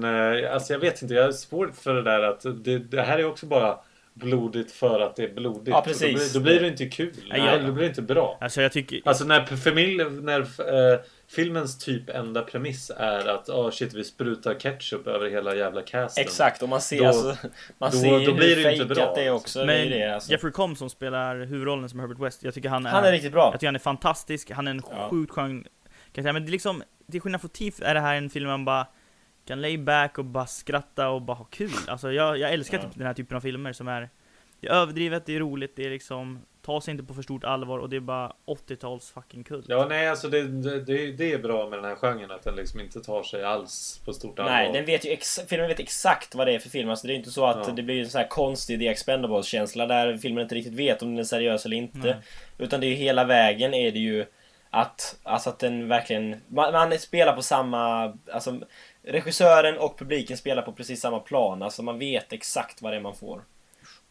men eh, alltså jag vet inte. Jag har svårt för det där att det, det här är också bara blodigt för att det är blodigt. Ja, precis. Då blir, då blir det inte kul. Nej, Nej, jag- då blir det inte bra. Alltså jag tycker... Alltså när familj, när eh, filmens typ enda premiss är att oh shit vi sprutar ketchup över hela jävla casten. Exakt, och man ser Då- alltså... Man då- ser ju då blir hur det inte bra, det är också. Men det, alltså. Jeffrey Combs som spelar huvudrollen som Herbert West, jag tycker han är... Han är riktigt bra. Jag tycker han är fantastisk, han är en Ja. sjukt skön karaktär. Men det är liksom, till skillnad från Thief är det här en film man bara kan lay back och bara skratta och bara ha kul. Alltså jag, jag älskar Ja. typ den här typen av filmer som är det är överdrivet, det är roligt, det är liksom ta sig inte på för stort allvar och det är bara 80-tals fucking kul. Ja, nej, alltså det, det, det, är bra med den här genren att den liksom inte tar sig alls på stort allvar. Nej, den vet ju ex- filmen vet exakt vad det är för film. Alltså det är inte så att Ja. det blir en sån här konstig The Expendables-känsla där filmen inte riktigt vet om den är seriös eller inte. Nej. Utan det är ju hela vägen är det ju att, alltså att den verkligen, man, man spelar på samma, alltså regissören och publiken spelar på precis samma plan. Alltså man vet exakt vad det är man får.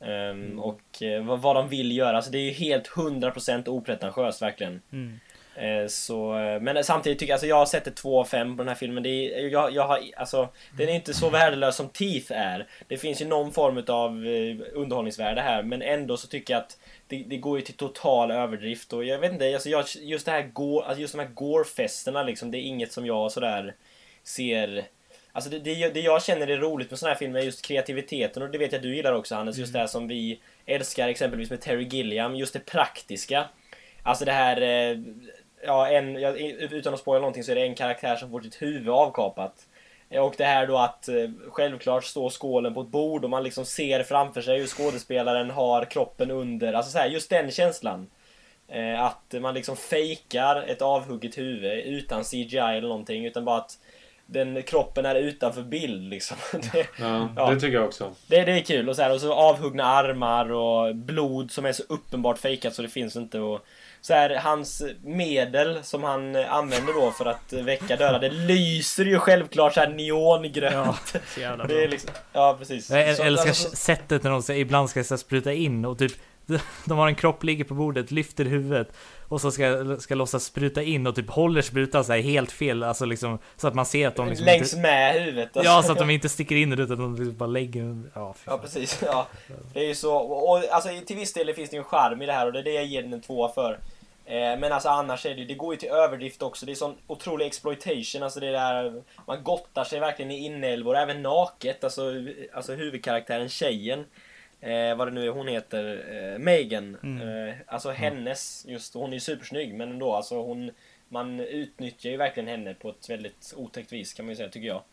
Ehm, Och eh, vad, de vill göra. Alltså det är ju helt 100% opretentiöst verkligen. Mm. Eh, Så, eh, men samtidigt tycker jag, alltså jag har sett ett 2 av 5 på den här filmen. Det är, jag, jag har, alltså, den är inte så värdelös som Teeth är. Det finns ju någon form av underhållningsvärde här, men ändå så tycker jag att det, det går ju till total överdrift och jag vet inte, alltså jag, just det här gore, alltså just de här gore-festerna liksom, det är inget som jag sådär ser Alltså det, det, det jag känner är roligt med sådana här filmer är just kreativiteten och det vet jag du gillar också Hannes, just det här som vi älskar exempelvis med Terry Gilliam, just det praktiska. Alltså det här, eh, ja en, utan att spoila någonting så är det en karaktär som får sitt huvud avkapat. Och det här då att eh, självklart står skålen på ett bord och man liksom ser framför sig hur skådespelaren har kroppen under, alltså så här, just den känslan. Eh, att man liksom fejkar ett avhugget huvud utan CGI eller någonting utan bara att den kroppen är utanför bild liksom. *laughs* Det, ja, ja, det tycker jag också. Det, det är kul och så, här, och så avhuggna armar och blod som är så uppenbart fejkat så det finns inte och så här, hans medel som han använder då för att väcka döda, det lyser ju självklart så här neongrönt. Ja, *laughs* det är liksom, ja precis. Jag älskar alltså, sättet när de ibland ska spruta in och typ *laughs* de har en kropp, ligger på bordet, lyfter huvudet och så ska, ska låtsas spruta in och typ håller sprutan så här helt fel, alltså liksom så att man ser att de liksom Längs inte, med huvudet alltså. Ja, så att de inte sticker in det utan de liksom bara lägger Ja, ja precis, ja. Det är ju så, och alltså till viss del finns det ju en charm i det här och det är det jag ger den en tvåa för. Eh, men alltså annars är det det går ju till överdrift också. Det är sån otrolig exploitation. Alltså det där, man gottar sig verkligen i inälvor, även naket. Alltså, alltså huvudkaraktären, tjejen. Eh, vad det nu är hon heter, eh, Megan. Mm. Eh, alltså hennes, just hon är ju supersnygg men ändå alltså hon man utnyttjar ju verkligen henne på ett väldigt otäckt vis kan man ju säga tycker jag.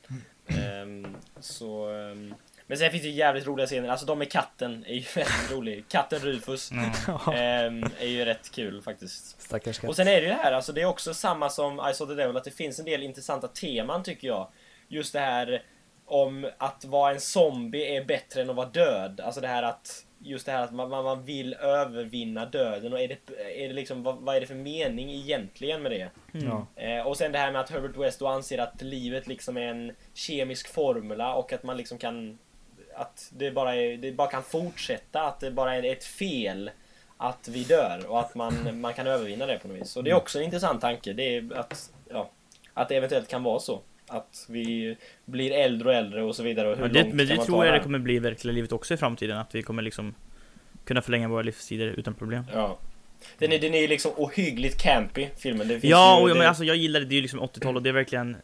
Mm. Eh, så um, men sen finns det ju jävligt roliga scener, alltså de med katten är ju *laughs* väldigt rolig. Katten Rufus mm. *laughs* eh, är ju rätt kul faktiskt. Stackars katt. Och sen är det ju det här, alltså det är också samma som I saw the devil, att det finns en del intressanta teman tycker jag. Just det här om att vara en zombie är bättre än att vara död. Alltså det här att Just det här att man, man vill övervinna döden och är det, är det liksom, vad, vad är det för mening egentligen med det? Mm. Eh, och sen det här med att Herbert West då anser att livet liksom är en kemisk formula och att man liksom kan att det bara, är, det bara kan fortsätta, att det bara är ett fel att vi dör och att man, *laughs* man kan övervinna det på något vis. Och det är också en intressant tanke, det är att, ja, att det eventuellt kan vara så. Att vi blir äldre och äldre och så vidare. Och hur men det, men det tror jag det kommer bli verkliga livet också i framtiden. Att vi kommer liksom kunna förlänga våra livstider utan problem. Ja. Den är, den är liksom ohyggligt campy, filmen. Det ja, och, det... men alltså jag gillar det. Det är ju liksom 80-tal och det är verkligen...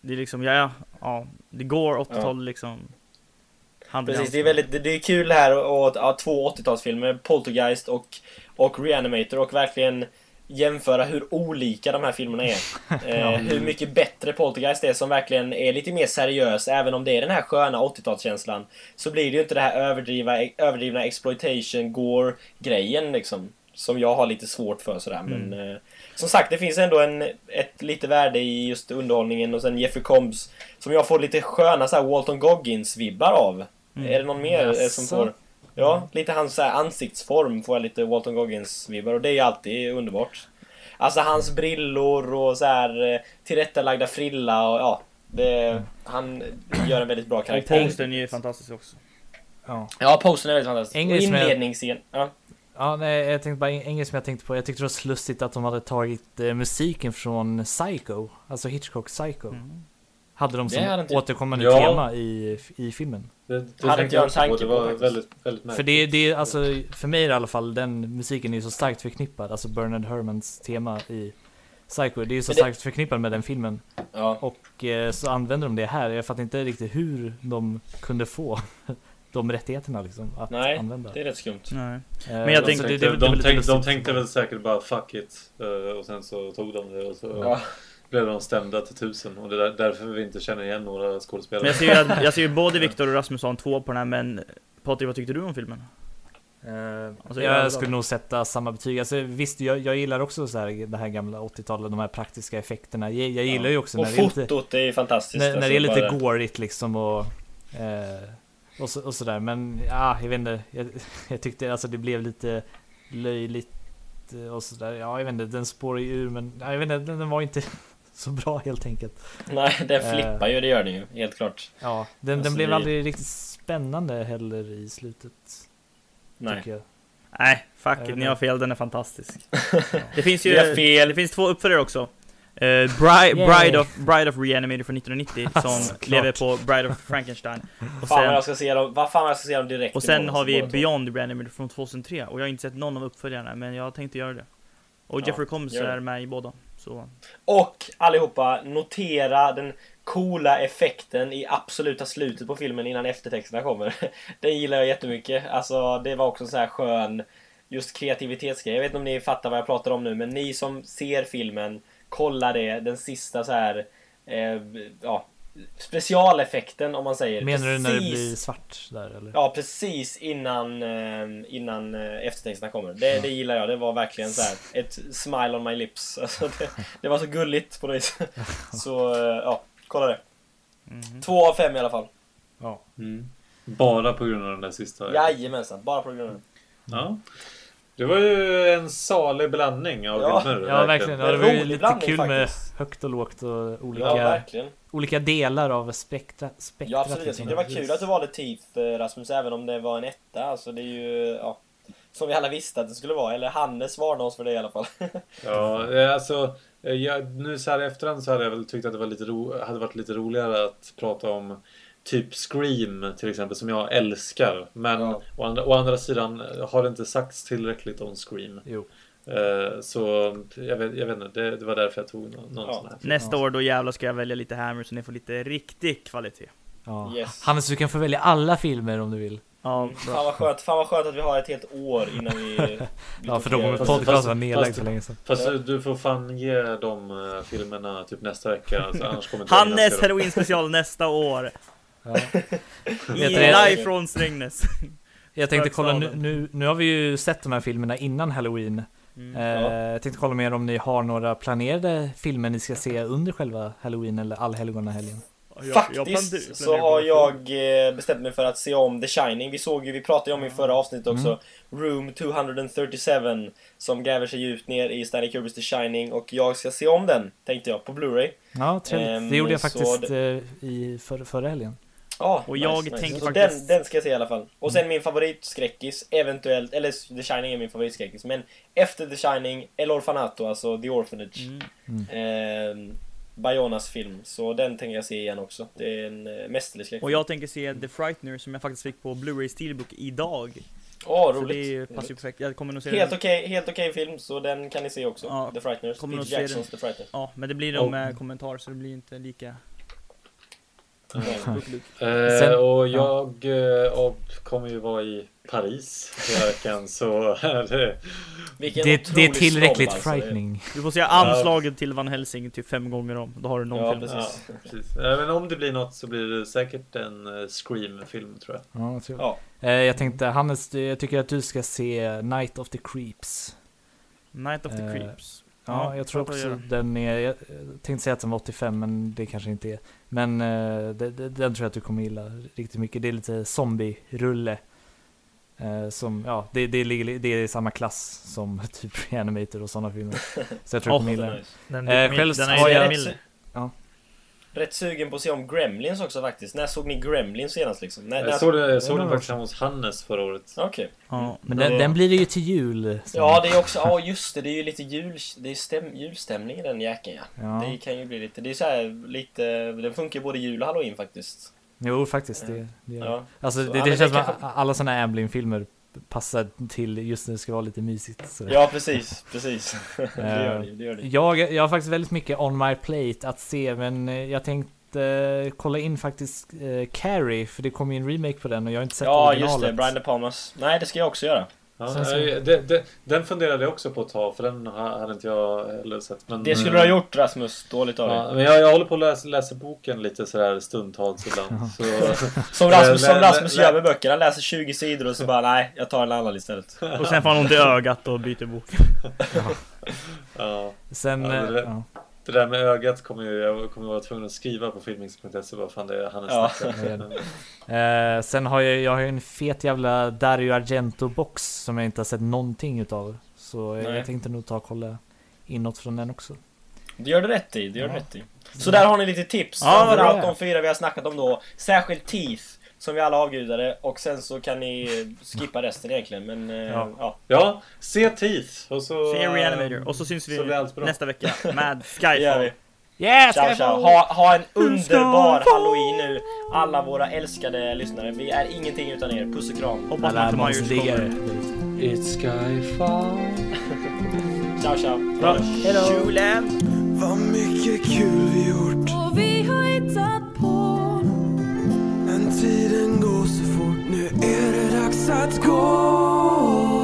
Det är liksom, ja, ja, ja det går 80-tal ja. liksom. Precis, det är väldigt, det, det är kul här att ha två 80-talsfilmer, Poltergeist och, och Reanimator och verkligen jämföra hur olika de här filmerna är. *laughs* Eh, hur mycket bättre Poltergeist är som verkligen är lite mer seriös, även om det är den här sköna 80-talskänslan. Så blir det ju inte det här överdriva, överdrivna exploitation, gore-grejen liksom. Som jag har lite svårt för sådär. Mm. Men eh, som sagt, det finns ändå en, ett lite värde i just underhållningen och sen Jeffrey Combs som jag får lite sköna så här Walton Goggins-vibbar av. Mm. Är det någon mer yes. som får... Ja, lite hans så här, ansiktsform får jag lite Walton Goggins-vibbar och det är ju alltid underbart. Alltså hans brillor och så här eh, tillrättalagda frilla och ja. Det, han gör en väldigt bra karaktär. Och posten är ju fantastisk också. Ja, ja posten är väldigt fantastisk. Och inledningsscen. Ja. Ja, nej, jag tänkte bara en grej som jag tänkte på. Jag tyckte det var slustigt att de hade tagit eh, musiken från Psycho. Alltså Hitchcock Psycho. Mm. Hade de som återkommande ja. tema i, i filmen. Det, det hade inte jag en tanke på. Det var väldigt, väldigt märkligt. För det, det är alltså, för mig i alla fall, den musiken är så starkt förknippad. Alltså Bernard Hermans tema i Psycho. Det är ju så det... starkt förknippat med den filmen. Ja. Och eh, så använder de det här. Jag fattar inte riktigt hur de kunde få *laughs* de rättigheterna liksom att Nej, använda. det är rätt skumt. Nej. Eh, Men jag tänkte, de, de, de, tänkte, de tänkte väl säkert bara fuck it. Uh, och sen så tog de det och så. Ja blev de stämda till tusen och det är därför vi inte känner igen några skådespelare. Men jag ser ju, jag ser ju både *laughs* Viktor och Rasmusson två på den här, men Patrik, vad tyckte du om filmen? Uh, alltså, jag, jag skulle nog sätta samma betyg. Alltså, visst, jag, jag gillar också så här, det här gamla 80-talet, de här praktiska effekterna. Jag, jag gillar ja. ju också och när fotot det är lite, är fantastiskt. När, när det är alltså, lite bara... gårigt liksom och, eh, och, så, och sådär. Men ja, jag vet inte. Jag, *laughs* jag tyckte alltså det blev lite löjligt och sådär. Ja, jag vet inte. Den spårar ju ur, men jag vet inte. Den var inte så bra helt enkelt. Nej, den eh, flippar ju, det gör den ju, helt klart. Ja, den, alltså, den blev det... aldrig riktigt spännande heller i slutet. Nej. Jag. Nej, fuck it, ni har fel, den är fantastisk. *laughs* Det finns ju, fel. det finns två uppföljare också. Eh, Bri-. Bride, of, Bride of Reanimator från 1990 *laughs* som Såklart. lever på Bride of Frankenstein. Och Fan sen, jag ska se dem, vad fan jag ska se dem direkt och sen har vi. Beyond Reanimator från 2003 och jag har inte sett någon av uppföljarna men jag tänkte göra det. Och Ja, Jeffrey Combs är med i båda. Så Och allihopa, notera den coola effekten i absoluta slutet på filmen innan eftertexterna kommer. *laughs* Den gillar jag jättemycket. Alltså det var också så här skön just kreativitetsgrej. Jag vet inte om ni fattar vad jag pratar om nu men ni som ser filmen, kolla det. Den sista så här eh, ja, specialeffekten om man säger. Menar du när det Precis- blir svart där eller? Ja, precis innan, eh, innan eh, eftertexterna kommer. Det, det gillar jag. Det var verkligen så här ett smile on my lips. *laughs* Alltså det, det var så gulligt på något vis. *laughs* Så, eh, ja, kolla det. mhm. Två av fem i alla fall. Ja. Mm. Bara på grund av den där sista. Jajamensan, bara på grund av det. Ja. Det var ju en salig blandning av Ja. filmer. Ja, verkligen. Ja, det var ju lite blandning kul med högt och lågt och olika, Ja, olika delar av spektra, spektrat. Ja, absolut. Jag tyckte det var kul att du valde eh, Rasmus, även om det var en etta. Alltså det är ju, ja. Som vi alla visste att det skulle vara. Eller Hannes varnade oss för det i alla fall. *laughs* Ja, eh, alltså eh, jag, nu så här i efterhand så hade jag väl tyckt att det var lite ro, hade varit lite roligare att prata om typ Scream till exempel som jag älskar. Men Ja. å, andra, å andra sidan har det inte sagts tillräckligt om Scream. Jo. Eh, så jag vet, jag vet inte, det, det var därför jag tog någon, någon Ja. sån här. Nästa Ja. år då jävlar ska jag välja lite Hammer så ni får lite riktig kvalitet. Ja. Yes. Hannes, du kan få välja alla filmer om du vill. Ja, Fan vad skönt, fan vad skönt att vi har ett helt år innan vi... *laughs* Ja, för då kommer podcasten vara nedlagd för länge sedan. Fast Ja. du får fan ge de eh, filmerna typ nästa vecka. Alltså, annars kommer Hannes se dem. Halloween special nästa år! Ja. I live från Strängnäs! Jag tänkte kolla, nu, nu, nu har vi ju sett de här filmerna innan Halloween. Mm. Eh, Ja. Jag tänkte kolla mer om ni har några planerade filmer ni ska se under själva Halloween eller allhelgonahelgen. Faktiskt så har jag eh, bestämt mig för att se om The Shining. Vi såg ju, vi pratade ju om i förra avsnittet också, Mm. Room 237 som gräver sig djupt ner i Stanley Kubricks The Shining och jag ska se om den, tänkte jag, på Blu-ray. Ja, trevligt. Ehm, det gjorde jag så faktiskt eh, i för, förra helgen. Ja, Och jag tänker så faktiskt- den, den ska jag se i alla fall. Och sen min favoritskräckis, eventuellt, eller The Shining är min favoritskräckis, men efter The Shining, El Orfanato, alltså The Orphanage. Mm. Ehm, Bayonas film, så den tänker jag se igen också. Det är en eh, mästerlig skräckfilm. Och jag tänker se The Frightener som jag faktiskt fick på Blu-ray Steelbook idag. Åh, så roligt. det passar ju roligt. perfekt. Jag kommer nog se Helt okej, helt okej film, så den kan ni se också. Ja, The Frighteners, kommer Peter se Jacksons den. The Frighteners. Ja, men det blir nog Och- med kommentar så det blir inte lika... Eh, Sen- och jag eh, och kommer ju vara i Paris hela veckan så *laughs* det, Vilken Det, det är tillräckligt alltså. frightening. Du får säga anslaget till Van Helsing typ fem gånger om. Då har du någon Ja, film. precis. ja, precis. Eh, Men om det blir något så blir det säkert en eh, Scream-film tror jag. Ja, trevligt. Ja. Eh, jag tänkte, Hannes, jag tycker att du ska se Night of the Creeps. Night of the Eh, Creeps. Ja, jag tror också den är, jag tänkte säga att den var 85 men det kanske inte är. Men eh, det, det, den tror jag att du kommer gilla riktigt mycket. Det är lite zombie-rulle. Eh, som, ja, det, det, ligger, det är i samma klass som *laughs* typ Reanimator och sådana filmer. Så jag tror Oh, du kommer gilla den. Nice. Den, Eh, den, själv den har är jag- jag... Miller. Rätt sugen på att se om Gremlins också faktiskt. När såg ni Gremlins senast liksom? När, när... Jag såg det, jag såg den faktiskt hemma hos Hannes förra året. Okej. Ja, Men det den, den blir det ju till jul. så- Ja, det är också, ja just det, det är ju lite jul, det är stäm, julstämning i den jäkeln ja. Ja. Det kan ju bli lite, det är så här lite, den funkar både jul och halloween faktiskt. Jo, faktiskt. Det, det. Ja. Alltså, Så, det, det men känns som att alla sådana Amblin-filmer passar till just när det ska vara lite mysigt. Så. Ja, precis, precis. *laughs* det gör det, det gör det. Jag, jag har faktiskt väldigt mycket on my plate att se, men eh, jag tänkte eh, kolla in faktiskt eh, Carrie, för det kommer ju en remake på den och jag har inte sett Ja, originalet. just det, Brian De Palmas. Nej, det ska jag också göra. Ja, så- eh, det, det, den funderade jag också på att ta för den ha- hade inte jag heller sett. Men, Det skulle du ha gjort Rasmus, dåligt av dig. Ja, men jag, jag håller på att läsa, läsa boken lite sådär stundtals ibland. Så, *laughs* Som Rasmus, som lä- Rasmus gör med böcker, han läser 20 sidor och så bara nej, jag tar en annan istället. Och sen får han ont i ögat och byter bok. *laughs* ja, Sen, Ja, det eh. Det där med ögat kommer ju, jag kommer vara tvungen att skriva på filmix.se vad fan det är han är Ja. *laughs* Eh, sen har jag, jag har ju en fet jävla Dario Argento-box som jag inte har sett någonting utav. Så Nej. jag tänkte nog ta och kolla inåt från den också. Det gör du rätt i, det gör du Ja. rätt i. Så där har ni lite tips. Ja, Framförallt de fyra vi har snackat om då. Särskilt Teeth. Som vi alla avgudade och sen så kan ni skippa resten egentligen men eh, Ja. ja. Ja, se Teeth och så... Se Reanimator. Och så syns vi så nästa vecka *laughs* med Skyfall. Yeah, Ciao ciao. Ha, ha en underbar halloween nu alla våra älskade lyssnare. Vi är ingenting utan er. Puss och kram. Hoppas Alla Michael Myers kommer. It's Skyfall. *laughs* Ciao ciao. Hejdå! Tjulen! Vad mycket kul vi gjort Och vi har hittat på tiden går så fort. Nu är det dags att gå.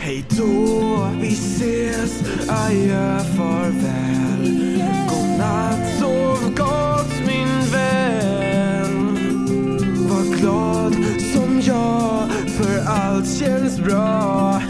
Hej då, vi ses. Adjö, farväl. Godnatt, sov gott min vän. Var glad som jag För allt känns bra.